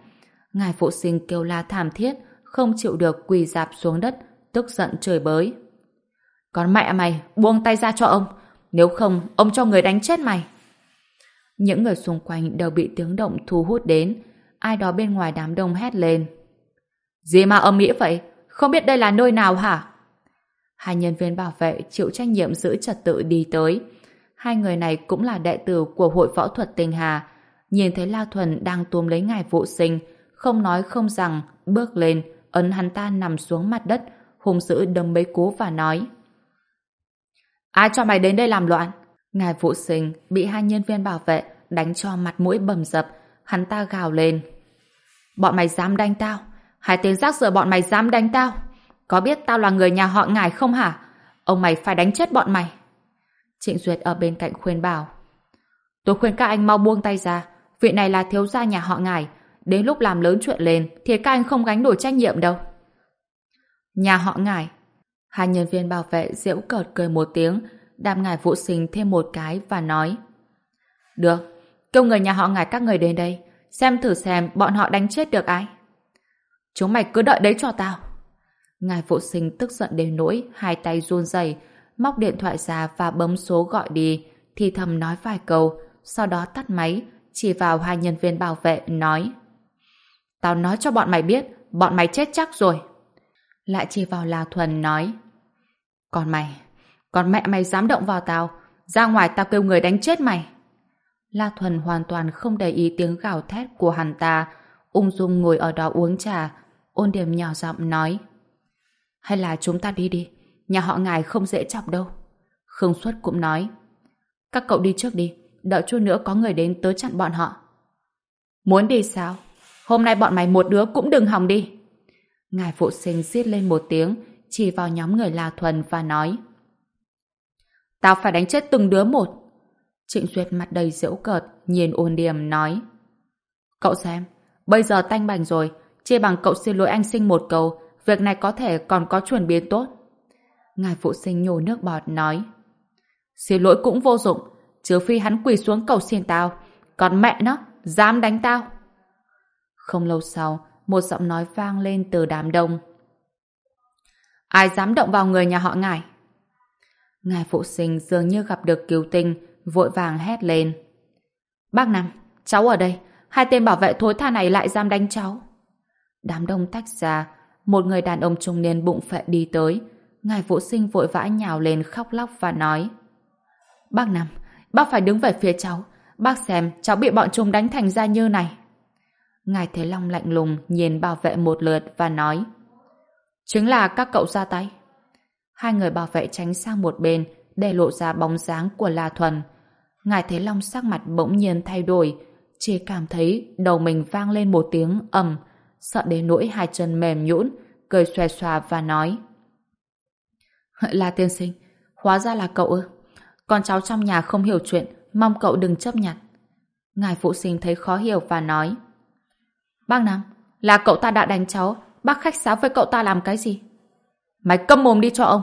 Ngài phụ sinh kêu la thảm thiết, không chịu được quỳ dạp xuống đất, tức giận trời bới. Còn mẹ mày, buông tay ra cho ông, nếu không, ông cho người đánh chết mày. Những người xung quanh đều bị tiếng động thu hút đến, ai đó bên ngoài đám đông hét lên. Gì mà âm nghĩ vậy? Không biết đây là nơi nào hả? Hai nhân viên bảo vệ chịu trách nhiệm giữ trật tự đi tới. Hai người này cũng là đệ tử của hội võ thuật tình Hà. Nhìn thấy La Thuần đang túm lấy ngài vụ sinh, không nói không rằng, bước lên, ấn hắn ta nằm xuống mặt đất, hùng dữ đâm mấy cú và nói. Ai cho mày đến đây làm loạn? Ngài vụ sinh bị hai nhân viên bảo vệ đánh cho mặt mũi bầm dập, hắn ta gào lên. Bọn mày dám đánh tao? Hai tên rác rửa bọn mày dám đánh tao? Có biết tao là người nhà họ ngài không hả? Ông mày phải đánh chết bọn mày. Trịnh Duyệt ở bên cạnh khuyên bảo. Tôi khuyên các anh mau buông tay ra. Vị này là thiếu gia nhà họ ngài. Đến lúc làm lớn chuyện lên thì các anh không gánh nổi trách nhiệm đâu. Nhà họ ngài. Hai nhân viên bảo vệ diễu cợt cười một tiếng, đạp ngài vũ sinh thêm một cái và nói. Được, kêu người nhà họ ngài các người đến đây, xem thử xem bọn họ đánh chết được ai. Chúng mày cứ đợi đấy cho tao. Ngài phụ sinh tức giận đến nỗi hai tay run rẩy, móc điện thoại ra và bấm số gọi đi, thì thầm nói vài câu, sau đó tắt máy, chỉ vào hai nhân viên bảo vệ, nói Tao nói cho bọn mày biết, bọn mày chết chắc rồi. Lại chỉ vào La Thuần nói Còn mày, còn mẹ mày dám động vào tao, ra ngoài tao kêu người đánh chết mày. La Thuần hoàn toàn không để ý tiếng gào thét của hắn ta, ung dung ngồi ở đó uống trà, ôn điểm nhỏ giọng nói hay là chúng ta đi đi, nhà họ ngài không dễ chọc đâu. Khương Xuất cũng nói, các cậu đi trước đi, đợi chút nữa có người đến tới chặn bọn họ. Muốn đi sao? Hôm nay bọn mày một đứa cũng đừng hòng đi. Ngài phụ sinh giết lên một tiếng, chỉ vào nhóm người La Thuần và nói Tao phải đánh chết từng đứa một. Trịnh Duyệt mặt đầy dễu cợt, nhìn ôn điểm nói Cậu xem, bây giờ tanh bành rồi, chia bằng cậu xin lỗi anh sinh một câu, việc này có thể còn có chuyển biến tốt. Ngài phụ sinh nhổ nước bọt nói Xin lỗi cũng vô dụng, trừ phi hắn quỳ xuống cầu xin tao, còn mẹ nó, dám đánh tao. Không lâu sau, một giọng nói vang lên từ đám đông. Ai dám động vào người nhà họ ngài? Ngài phụ sinh dường như gặp được cứu tinh, vội vàng hét lên. Bác Năm, cháu ở đây, hai tên bảo vệ thối tha này lại dám đánh cháu. Đám đông tách ra, một người đàn ông trung niên bụng phệ đi tới. Ngài phụ sinh vội vã nhào lên khóc lóc và nói Bác Năm, bác phải đứng về phía cháu. Bác xem cháu bị bọn chúng đánh thành ra như này. Ngài Thế Long lạnh lùng nhìn bảo vệ một lượt và nói Chính là các cậu ra tay. Hai người bảo vệ tránh sang một bên để lộ ra bóng dáng của La Thuần. Ngài Thế Long sắc mặt bỗng nhiên thay đổi, chỉ cảm thấy đầu mình vang lên một tiếng ầm, sợ đến nỗi hai chân mềm nhũn, cười xòe xòa và nói. Là tiên sinh, hóa ra là cậu ư. Con cháu trong nhà không hiểu chuyện, mong cậu đừng chấp nhận. Ngài phụ sinh thấy khó hiểu và nói. Bác Nam, là cậu ta đã đánh cháu, bác khách sáo với cậu ta làm cái gì? Mày câm mồm đi cho ông.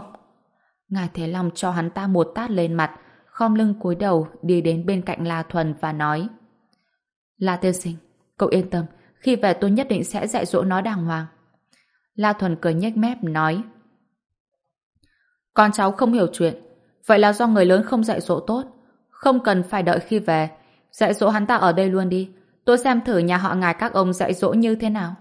Ngài Thế Long cho hắn ta một tát lên mặt, khom lưng cúi đầu đi đến bên cạnh La Thuần và nói. La tiên sinh, cậu yên tâm, khi về tôi nhất định sẽ dạy dỗ nó đàng hoàng. La Thuần cười nhếch mép nói Con cháu không hiểu chuyện Vậy là do người lớn không dạy dỗ tốt Không cần phải đợi khi về Dạy dỗ hắn ta ở đây luôn đi Tôi xem thử nhà họ ngài các ông dạy dỗ như thế nào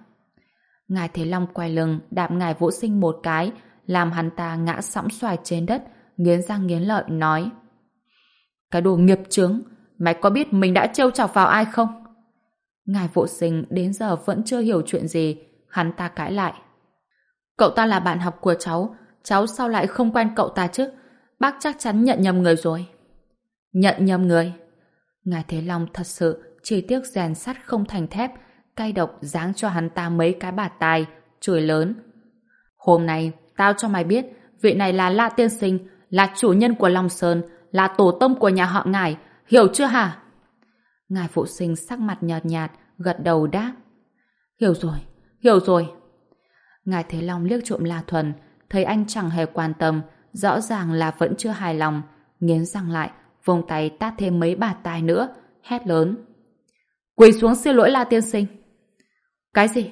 Ngài Thế Long quay lưng Đạp ngài Vũ Sinh một cái Làm hắn ta ngã sõng xoài trên đất Nghiến răng nghiến lợi nói Cái đồ nghiệp chướng Mày có biết mình đã trêu chọc vào ai không Ngài Vũ Sinh đến giờ vẫn chưa hiểu chuyện gì hắn ta cãi lại. Cậu ta là bạn học của cháu, cháu sao lại không quen cậu ta chứ? Bác chắc chắn nhận nhầm người rồi. Nhận nhầm người? Ngài Thế Long thật sự chỉ tiếc rèn sắt không thành thép, cay độc giáng cho hắn ta mấy cái bạt tài chửi lớn. Hôm nay, tao cho mày biết, vị này là La Tiên Sinh, là chủ nhân của Long Sơn, là tổ tông của nhà họ ngài, hiểu chưa hả? Ngài phụ sinh sắc mặt nhợt nhạt, gật đầu đáp. Hiểu rồi, hiểu rồi. Ngài Thế Long liếc trộm La Thuần, thấy anh chẳng hề quan tâm, rõ ràng là vẫn chưa hài lòng, nghiến răng lại, vùng tay tát thêm mấy bà tai nữa, hét lớn. Quỳ xuống xin lỗi La Tiên Sinh. Cái gì?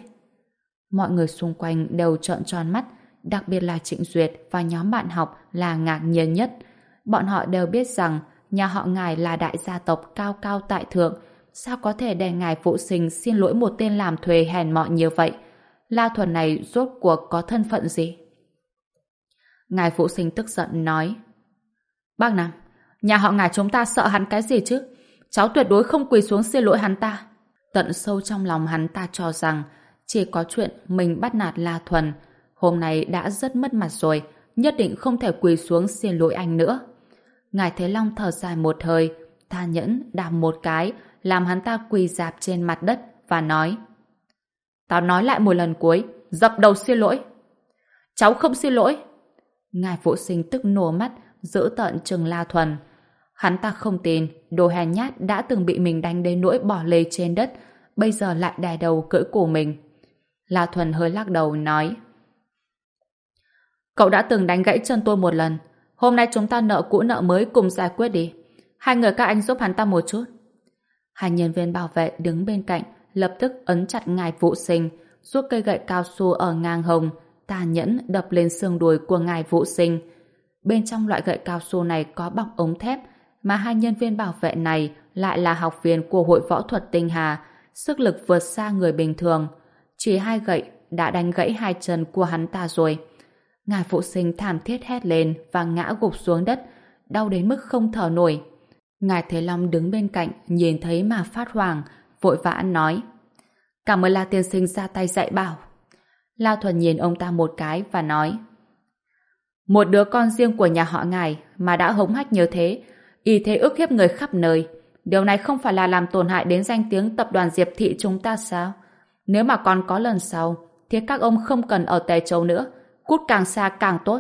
Mọi người xung quanh đều trợn tròn mắt, đặc biệt là Trịnh Duyệt và nhóm bạn học là ngạc nhiên nhất. Bọn họ đều biết rằng nhà họ ngài là đại gia tộc cao cao tại thượng, sao có thể để ngài phụ sinh xin lỗi một tên làm thuê hèn mọn như vậy? La Thuần này rốt cuộc có thân phận gì? Ngài phụ sinh tức giận nói Bác Nam, nhà họ ngài chúng ta sợ hắn cái gì chứ? Cháu tuyệt đối không quỳ xuống xin lỗi hắn ta. Tận sâu trong lòng hắn ta cho rằng chỉ có chuyện mình bắt nạt La Thuần hôm nay đã rất mất mặt rồi nhất định không thể quỳ xuống xin lỗi anh nữa. Ngài Thế Long thở dài một hơi tha nhẫn đạp một cái làm hắn ta quỳ dạp trên mặt đất và nói Tao nói lại một lần cuối dập đầu xin lỗi. Cháu không xin lỗi. Ngài phụ sinh tức nổ mắt, giữ tận trừng La Thuần. Hắn ta không tin, đồ hèn nhát đã từng bị mình đánh đến nỗi bỏ lê trên đất, bây giờ lại đè đầu cưỡi cổ mình. La Thuần hơi lắc đầu, nói, Cậu đã từng đánh gãy chân tôi một lần, hôm nay chúng ta nợ cũ nợ mới cùng giải quyết đi. Hai người các anh giúp hắn ta một chút. Hai nhân viên bảo vệ đứng bên cạnh, lập tức ấn chặt ngài vụ sinh, rút cây gậy cao su ở ngang hồng tà nhẫn đập lên xương đùi của ngài vũ sinh. Bên trong loại gậy cao su này có bọc ống thép mà hai nhân viên bảo vệ này lại là học viên của hội võ thuật tinh hà sức lực vượt xa người bình thường. Chỉ hai gậy đã đánh gãy hai chân của hắn ta rồi. Ngài phụ sinh thảm thiết hét lên và ngã gục xuống đất, đau đến mức không thở nổi. Ngài Thế Long đứng bên cạnh, nhìn thấy mà phát hoàng, vội vã nói. Cảm ơn La Tiên Sinh ra tay dạy bảo. La Thuần nhìn ông ta một cái và nói. Một đứa con riêng của nhà họ ngài mà đã hống hách như thế, y thế ức hiếp người khắp nơi. Điều này không phải là làm tổn hại đến danh tiếng tập đoàn Diệp Thị chúng ta sao? Nếu mà còn có lần sau, thì các ông không cần ở Tề Châu nữa, cút càng xa càng tốt.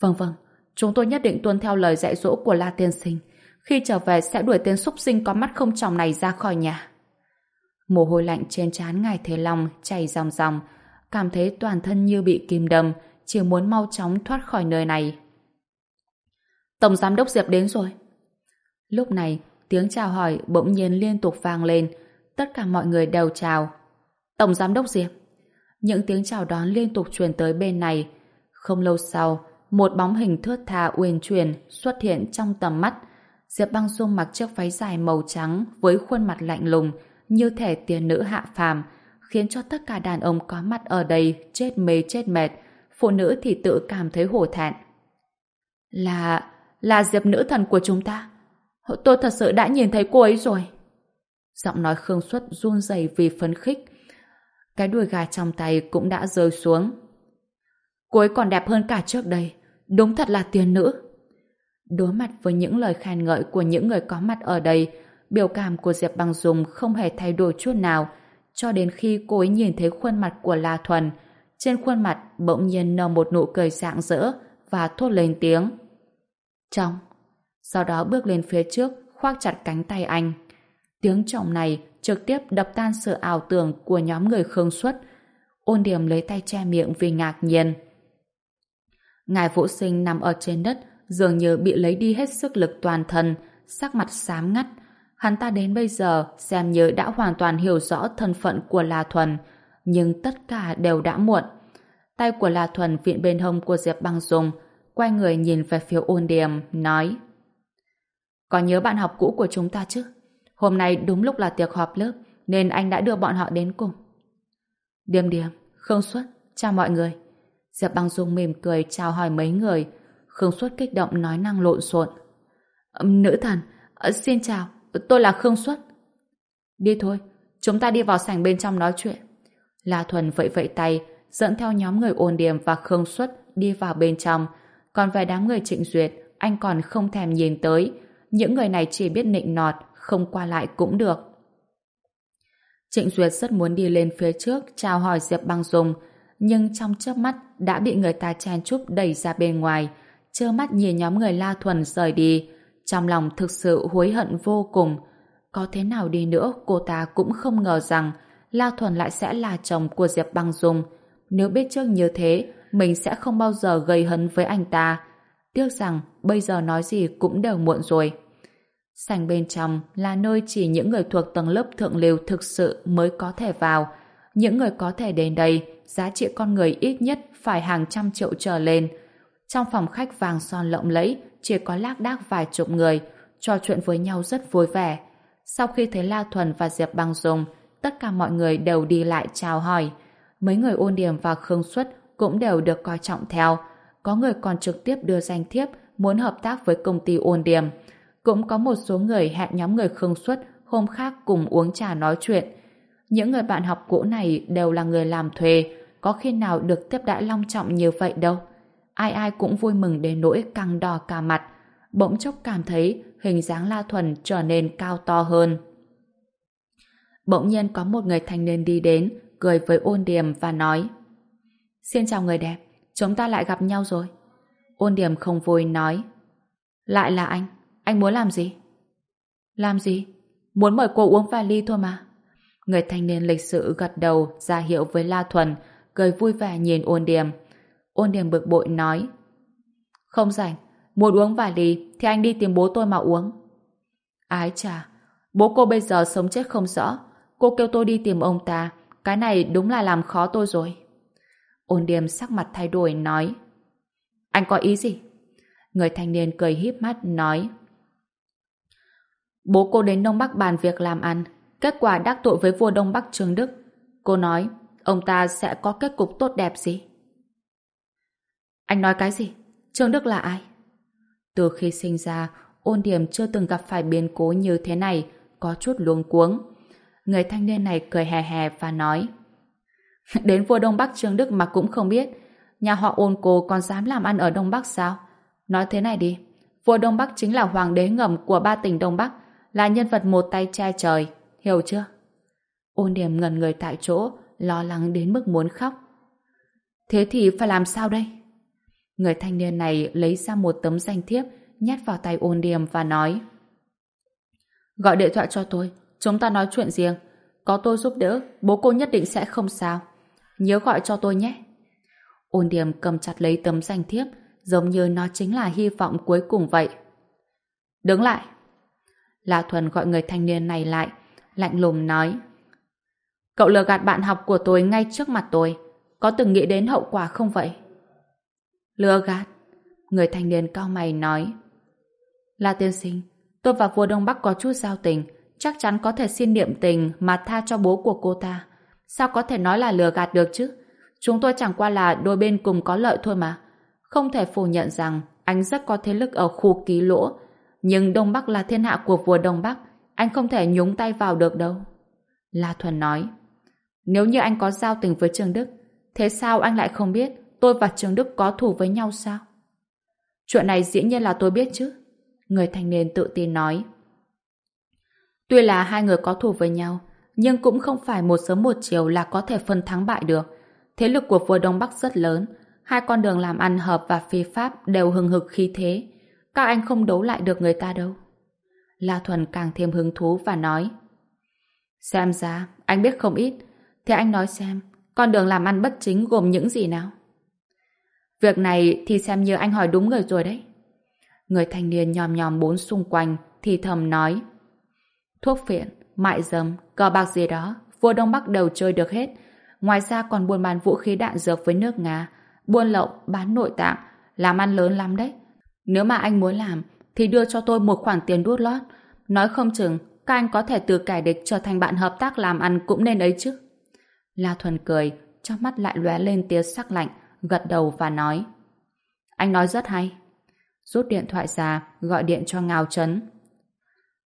Vâng vâng, chúng tôi nhất định tuân theo lời dạy dỗ của La Tiên Sinh. Khi trở về sẽ đuổi tên súc sinh có mắt không tròng này ra khỏi nhà. Mồ hôi lạnh trên trán Ngài Thế Long chảy ròng ròng, cảm thấy toàn thân như bị kim đâm, chỉ muốn mau chóng thoát khỏi nơi này. Tổng Giám đốc Diệp đến rồi. Lúc này, tiếng chào hỏi bỗng nhiên liên tục vang lên. Tất cả mọi người đều chào. Tổng Giám đốc Diệp. Những tiếng chào đón liên tục truyền tới bên này. Không lâu sau, một bóng hình thướt tha uyển chuyển xuất hiện trong tầm mắt. Diệp Băng Dung mặc chiếc váy dài màu trắng với khuôn mặt lạnh lùng như thể tiền nữ hạ phàm, khiến cho tất cả đàn ông có mặt ở đây chết mê chết mệt, phụ nữ thì tự cảm thấy hổ thẹn. Là... là Diệp nữ thần của chúng ta. Tôi thật sự đã nhìn thấy cô ấy rồi. Giọng nói Khương Xuất run rẩy vì phấn khích. Cái đuôi gà trong tay cũng đã rơi xuống. Cô ấy còn đẹp hơn cả trước đây. Đúng thật là tiền nữ. Đối mặt với những lời khen ngợi của những người có mặt ở đây, biểu cảm của Diệp Băng Dung không hề thay đổi chút nào, cho đến khi cô ấy nhìn thấy khuôn mặt của La Thuần. Trên khuôn mặt bỗng nhiên nở một nụ cười rạng rỡ và thốt lên tiếng. Trong. Sau đó bước lên phía trước, khoác chặt cánh tay anh. Tiếng trọng này trực tiếp đập tan sự ảo tưởng của nhóm người Khương Xuất. Ôn điểm lấy tay che miệng vì ngạc nhiên. Ngài Vũ Sinh nằm ở trên đất, dường như bị lấy đi hết sức lực toàn thân, sắc mặt xám ngắt. Hắn ta đến bây giờ xem như đã hoàn toàn hiểu rõ thân phận của La Thuần, nhưng tất cả đều đã muộn. Tay của La Thuần viện bên hông của Diệp Băng Dung, quay người nhìn về phía ôn điểm, nói Có nhớ bạn học cũ của chúng ta chứ? Hôm nay đúng lúc là tiệc họp lớp, nên anh đã đưa bọn họ đến cùng. Điềm điềm, Khương Xuất, chào mọi người. Diệp Băng Dung mỉm cười chào hỏi mấy người. Khương Xuất kích động nói năng lộn xộn. Nữ thần, ờ, xin chào, tôi là Khương Xuất. Đi thôi, chúng ta đi vào sảnh bên trong nói chuyện. La Thuần vẫy vẫy tay, dẫn theo nhóm người ồn điểm và Khương Xuất đi vào bên trong. Còn về đám người trịnh duyệt, anh còn không thèm nhìn tới. Những người này chỉ biết nịnh nọt, không qua lại cũng được. Trịnh Duyệt rất muốn đi lên phía trước chào hỏi Diệp Băng Dung, nhưng trong chớp mắt đã bị người ta chen chúc đẩy ra bên ngoài, trơ mắt nhìn nhóm người La Thuần rời đi. Trong lòng thực sự hối hận vô cùng. Có thế nào đi nữa, cô ta cũng không ngờ rằng La Thuần lại sẽ là chồng của Diệp Băng Dung. Nếu biết trước như thế, mình sẽ không bao giờ gây hấn với anh ta. Tiếc rằng bây giờ nói gì cũng đều muộn rồi. Sành bên trong là nơi chỉ những người thuộc tầng lớp thượng lưu thực sự mới có thể vào. Những người có thể đến đây, giá trị con người ít nhất phải hàng trăm triệu trở lên. Trong phòng khách vàng son lộng lẫy, chỉ có lác đác vài chục người, trò chuyện với nhau rất vui vẻ. Sau khi thấy La Thuần và Diệp Băng dùng tất cả mọi người đều đi lại chào hỏi. Mấy người ôn điểm và Khương Xuất cũng đều được coi trọng theo. Có người còn trực tiếp đưa danh thiếp muốn hợp tác với công ty ôn điểm. Cũng có một số người hẹn nhóm người Khương Xuất hôm khác cùng uống trà nói chuyện. Những người bạn học cũ này đều là người làm thuê, có khi nào được tiếp đãi long trọng như vậy đâu. Ai ai cũng vui mừng đến nỗi căng đỏ cả mặt. Bỗng chốc cảm thấy hình dáng La Thuần trở nên cao to hơn. Bỗng nhiên có một người thanh niên đi đến, cười với ôn điểm và nói Xin chào người đẹp, chúng ta lại gặp nhau rồi. Ôn điểm không vui nói Lại là anh, anh muốn làm gì? Làm gì? Muốn mời cô uống vài ly thôi mà. Người thanh niên lịch sự gật đầu ra hiệu với La Thuần, cười vui vẻ nhìn ôn điểm. Ôn điểm bực bội nói Không rảnh, muốn uống vài ly thì anh đi tìm bố tôi mà uống. Ái chà, bố cô bây giờ sống chết không rõ. Cô kêu tôi đi tìm ông ta, cái này đúng là làm khó tôi rồi. Ôn điểm sắc mặt thay đổi nói Anh có ý gì? Người thanh niên cười híp mắt nói Bố cô đến Đông Bắc bàn việc làm ăn kết quả đắc tội với vua Đông Bắc Trương Đức. Cô nói ông ta sẽ có kết cục tốt đẹp gì? Anh nói cái gì? Trương Đức là ai? Từ khi sinh ra, ôn điểm chưa từng gặp phải biến cố như thế này, có chút luống cuống. Người thanh niên này cười hè hè và nói Đến vua Đông Bắc Trương Đức mà cũng không biết nhà họ ôn cô còn dám làm ăn ở Đông Bắc sao? Nói thế này đi vua Đông Bắc chính là hoàng đế ngầm của ba tỉnh Đông Bắc là nhân vật một tay che trời hiểu chưa? Ôn điểm ngần người tại chỗ lo lắng đến mức muốn khóc Thế thì phải làm sao đây? Người thanh niên này lấy ra một tấm danh thiếp nhét vào tay ôn Điềm và nói Gọi điện thoại cho tôi chúng ta nói chuyện riêng có tôi giúp đỡ bố cô nhất định sẽ không sao nhớ gọi cho tôi nhé. Ôn Điềm cầm chặt lấy tấm danh thiếp, giống như nó chính là hy vọng cuối cùng vậy. Đứng lại! La Thuần gọi người thanh niên này lại, lạnh lùng nói. Cậu lừa gạt bạn học của tôi ngay trước mặt tôi, có từng nghĩ đến hậu quả không vậy? Lừa gạt? Người thanh niên cao mày nói. La tiên sinh, tôi và vua Đông Bắc có chút giao tình, chắc chắn có thể xin niệm tình mà tha cho bố của cô ta. Sao có thể nói là lừa gạt được chứ? Chúng tôi chẳng qua là đôi bên cùng có lợi thôi mà. Không thể phủ nhận rằng anh rất có thế lực ở khu ký lỗ. Nhưng Đông Bắc là thiên hạ của vua Đông Bắc. Anh không thể nhúng tay vào được đâu. La Thuần nói. Nếu như anh có giao tình với Trương Đức, thế sao anh lại không biết tôi và trường Đức có thù với nhau sao? Chuyện này dĩ nhiên là tôi biết chứ. Người thanh niên tự tin nói. Tuy là hai người có thù với nhau, nhưng cũng không phải một sớm một chiều là có thể phân thắng bại được. Thế lực của vua Đông Bắc rất lớn, hai con đường làm ăn hợp và phi pháp đều hừng hực khí thế. Các anh không đấu lại được người ta đâu. La Thuần càng thêm hứng thú và nói Xem ra, anh biết không ít. Thế anh nói xem, con đường làm ăn bất chính gồm những gì nào? Việc này thì xem như anh hỏi đúng người rồi đấy. Người thanh niên nhòm nhòm bốn xung quanh thì thầm nói Thuốc phiện, mại dâm, cờ bạc gì đó, vua Đông Bắc đều chơi được hết. Ngoài ra còn buôn bán vũ khí đạn dược với nước Nga, buôn lậu, bán nội tạng, làm ăn lớn lắm đấy. Nếu mà anh muốn làm, thì đưa cho tôi một khoản tiền đút lót. Nói không chừng, các anh có thể từ kẻ địch trở thành bạn hợp tác làm ăn cũng nên ấy chứ. La Thuần cười, trong mắt lại lóe lên tia sắc lạnh, gật đầu và nói. Anh nói rất hay. Rút điện thoại ra, gọi điện cho Ngao Trấn.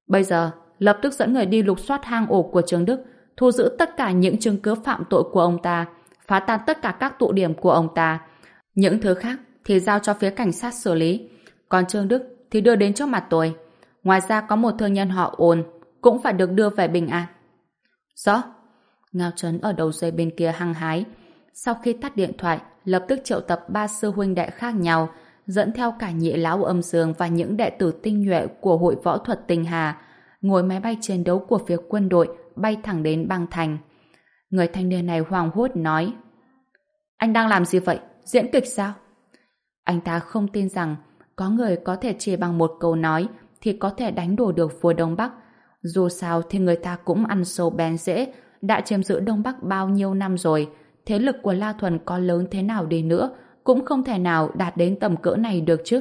Bây giờ, lập tức dẫn người đi lục soát hang ổ của Trương Đức, thu giữ tất cả những chứng cứ phạm tội của ông ta, phá tan tất cả các tụ điểm của ông ta. Những thứ khác thì giao cho phía cảnh sát xử lý. Còn Trương Đức thì đưa đến trước mặt tôi. Ngoài ra có một thương nhân họ ồn cũng phải được đưa về bình an. Rõ. Ngao Trấn ở đầu dây bên kia hăng hái. Sau khi tắt điện thoại, lập tức triệu tập ba sư huynh đệ khác nhau, dẫn theo cả nhị lão âm dương và những đệ tử tinh nhuệ của hội võ thuật tinh hà, ngồi máy bay chiến đấu của phía quân đội bay thẳng đến băng thành. Người thanh niên này hoang hốt nói Anh đang làm gì vậy? Diễn kịch sao? Anh ta không tin rằng có người có thể chỉ bằng một câu nói thì có thể đánh đổ được vua Đông Bắc. Dù sao thì người ta cũng ăn sâu bén dễ, đã chiếm giữ Đông Bắc bao nhiêu năm rồi. Thế lực của La Thuần có lớn thế nào đi nữa cũng không thể nào đạt đến tầm cỡ này được chứ.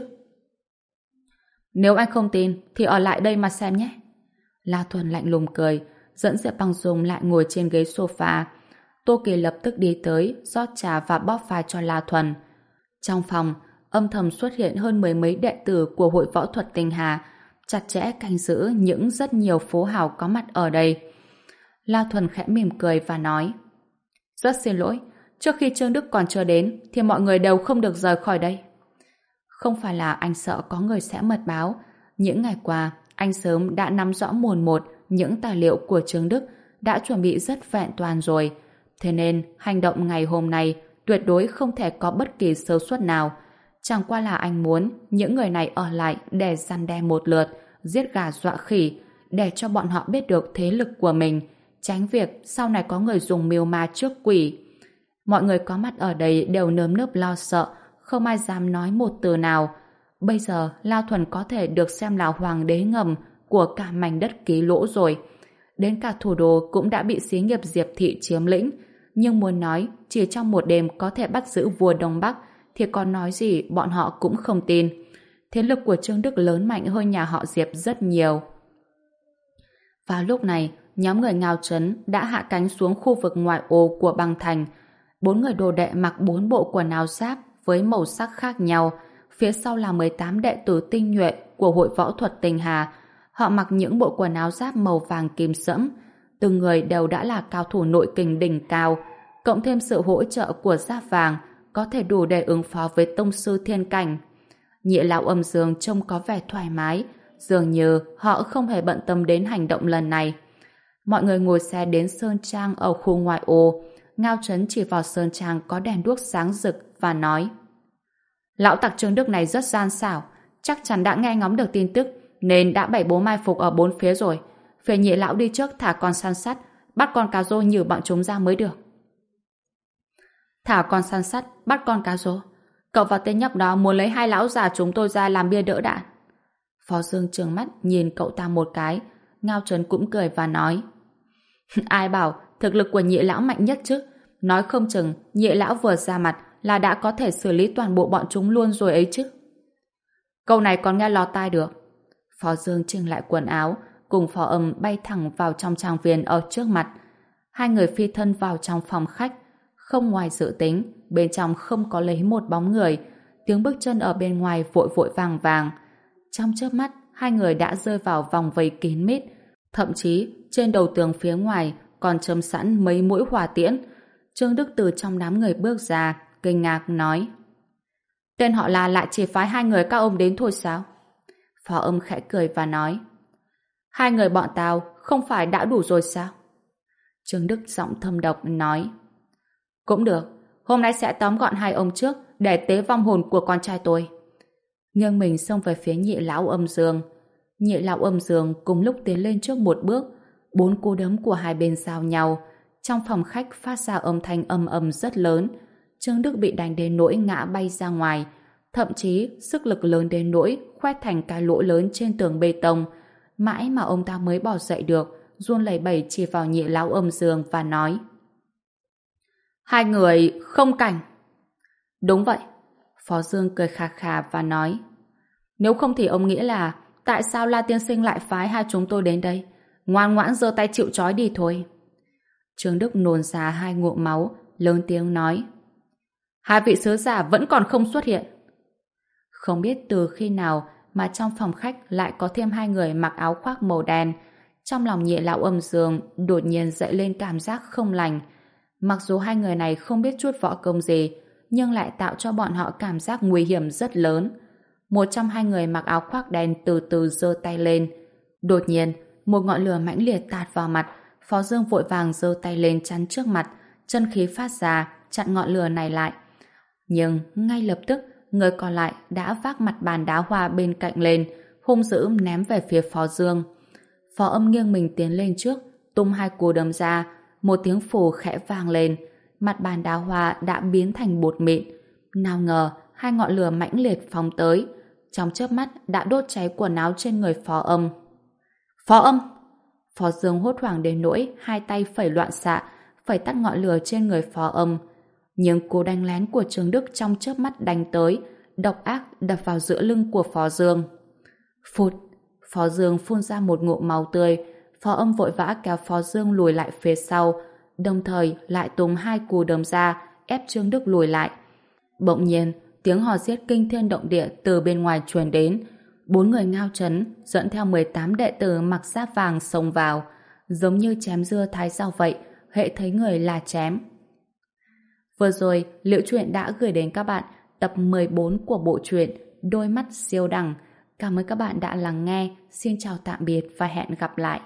Nếu anh không tin thì ở lại đây mà xem nhé. La Thuần lạnh lùng cười, dẫn Diệp Băng Dung lại ngồi trên ghế sofa. Tô Kỳ lập tức đi tới, rót trà và bóp pha cho La Thuần. Trong phòng, âm thầm xuất hiện hơn mười mấy đệ tử của hội võ thuật tinh hà, chặt chẽ canh giữ những rất nhiều phố hào có mặt ở đây. La Thuần khẽ mỉm cười và nói rất xin lỗi, trước khi Trương Đức còn chưa đến thì mọi người đều không được rời khỏi đây. Không phải là anh sợ có người sẽ mật báo. Những ngày qua, anh sớm đã nắm rõ mồn một những tài liệu của Trương Đức đã chuẩn bị rất vẹn toàn rồi. Thế nên, hành động ngày hôm nay tuyệt đối không thể có bất kỳ sơ suất nào. Chẳng qua là anh muốn những người này ở lại để săn đe một lượt, giết gà dọa khỉ, để cho bọn họ biết được thế lực của mình, tránh việc sau này có người dùng miêu ma trước quỷ. Mọi người có mặt ở đây đều nớm nớp lo sợ, không ai dám nói một từ nào. Bây giờ, Lao Thuần có thể được xem là hoàng đế ngầm của cả mảnh đất ký lỗ rồi. Đến cả thủ đô cũng đã bị xí nghiệp Diệp Thị chiếm lĩnh, nhưng muốn nói chỉ trong một đêm có thể bắt giữ vua Đông Bắc thì còn nói gì bọn họ cũng không tin. Thế lực của Trương Đức lớn mạnh hơn nhà họ Diệp rất nhiều. Vào lúc này, nhóm người ngao trấn đã hạ cánh xuống khu vực ngoại ô của băng thành. Bốn người đồ đệ mặc bốn bộ quần áo giáp với màu sắc khác nhau. Phía sau là 18 đệ tử tinh nhuệ của hội võ thuật tình hà. Họ mặc những bộ quần áo giáp màu vàng kim sẫm. Từng người đều đã là cao thủ nội kình đỉnh cao. Cộng thêm sự hỗ trợ của giáp vàng có thể đủ để ứng phó với tông sư thiên cảnh. Nhị lão âm dương trông có vẻ thoải mái, dường như họ không hề bận tâm đến hành động lần này. Mọi người ngồi xe đến Sơn Trang ở khu ngoại ô. Ngao Trấn chỉ vào Sơn Trang có đèn đuốc sáng rực và nói Lão tặc Trương Đức này rất gian xảo, chắc chắn đã nghe ngóng được tin tức nên đã bày bố mai phục ở bốn phía rồi. Phía nhị lão đi trước thả con săn sắt, bắt con cá rô nhử bọn chúng ra mới được. Thả con săn sắt, bắt con cá rô. Cậu và tên nhóc đó muốn lấy hai lão già chúng tôi ra làm bia đỡ đạn. Phó Dương trường mắt nhìn cậu ta một cái, Ngao Trấn cũng cười và nói Ai bảo thực lực của nhị lão mạnh nhất chứ? Nói không chừng nhị lão vừa ra mặt là đã có thể xử lý toàn bộ bọn chúng luôn rồi ấy chứ. Câu này còn nghe lọt tai được. Phó Dương chỉnh lại quần áo, cùng phó âm bay thẳng vào trong trang viên ở trước mặt. Hai người phi thân vào trong phòng khách. Không ngoài dự tính, bên trong không có lấy một bóng người. Tiếng bước chân ở bên ngoài vội vội vàng vàng. Trong chớp mắt, hai người đã rơi vào vòng vây kín mít. Thậm chí, trên đầu tường phía ngoài còn châm sẵn mấy mũi hỏa tiễn. Trương Đức từ trong đám người bước ra, kinh ngạc nói. Tên họ là lại chỉ phái hai người các ông đến thôi sao? Phó âm khẽ cười và nói. Hai người bọn tao không phải đã đủ rồi sao? Trương Đức giọng thâm độc nói. Cũng được, hôm nay sẽ tóm gọn hai ông trước để tế vong hồn của con trai tôi. Nghiêng mình xông về phía nhị lão âm dương. Nhị lão âm dương cùng lúc tiến lên trước một bước, bốn cú đấm của hai bên giao nhau. Trong phòng khách phát ra âm thanh âm ầm rất lớn. Trương Đức bị đánh đến nỗi ngã bay ra ngoài. Thậm chí, sức lực lớn đến nỗi khoét thành cái lỗ lớn trên tường bê tông. Mãi mà ông ta mới bỏ dậy được, run lẩy bẩy chỉ vào nhị lão âm dương và nói Hai người không cảnh. Đúng vậy. Phó Dương cười khà khà và nói Nếu không thì ông nghĩ là tại sao La Tiên Sinh lại phái hai chúng tôi đến đây? Ngoan ngoãn giơ tay chịu trói đi thôi. Trương Đức nôn ra hai ngụm máu, lớn tiếng nói Hai vị sứ giả vẫn còn không xuất hiện. Không biết từ khi nào mà trong phòng khách lại có thêm hai người mặc áo khoác màu đen. Trong lòng nhị lão âm dương đột nhiên dậy lên cảm giác không lành. Mặc dù hai người này không biết chút võ công gì, nhưng lại tạo cho bọn họ cảm giác nguy hiểm rất lớn. Một trong hai người mặc áo khoác đen từ từ giơ tay lên. Đột nhiên, một ngọn lửa mãnh liệt tạt vào mặt, Phó Dương vội vàng giơ tay lên chắn trước mặt, chân khí phát ra, chặn ngọn lửa này lại. Nhưng ngay lập tức, người còn lại đã vác mặt bàn đá hoa bên cạnh lên, hung dữ ném về phía Phó Dương. Phó âm nghiêng mình tiến lên trước, tung hai cú đấm ra, một tiếng phù khẽ vang lên, mặt bàn đá hoa đã biến thành bột mịn. Nào ngờ, hai ngọn lửa mãnh liệt phóng tới, trong chớp mắt đã đốt cháy quần áo trên người Phó âm. Phó âm! Phó Dương hốt hoảng đến nỗi hai tay phẩy loạn xạ, phải tắt ngọn lửa trên người Phó âm. Nhưng cú đánh lén của trương Đức trong chớp mắt đánh tới, độc ác đập vào giữa lưng của Phó Dương. Phụt! Phó Dương phun ra một ngụm máu tươi, Phó âm vội vã kéo Phó Dương lùi lại phía sau, đồng thời lại tung hai cú đấm ra, ép Trương Đức lùi lại. Bỗng nhiên, tiếng hò giết kinh thiên động địa từ bên ngoài truyền đến. Bốn người ngao chấn dẫn theo 18 đệ tử mặc giáp vàng xông vào, giống như chém dưa thái rau vậy, hệ thấy người là chém. Vừa rồi, Liễu Truyện đã gửi đến các bạn tập 14 của bộ truyện Đôi mắt siêu đẳng. Cảm ơn các bạn đã lắng nghe. Xin chào tạm biệt và hẹn gặp lại.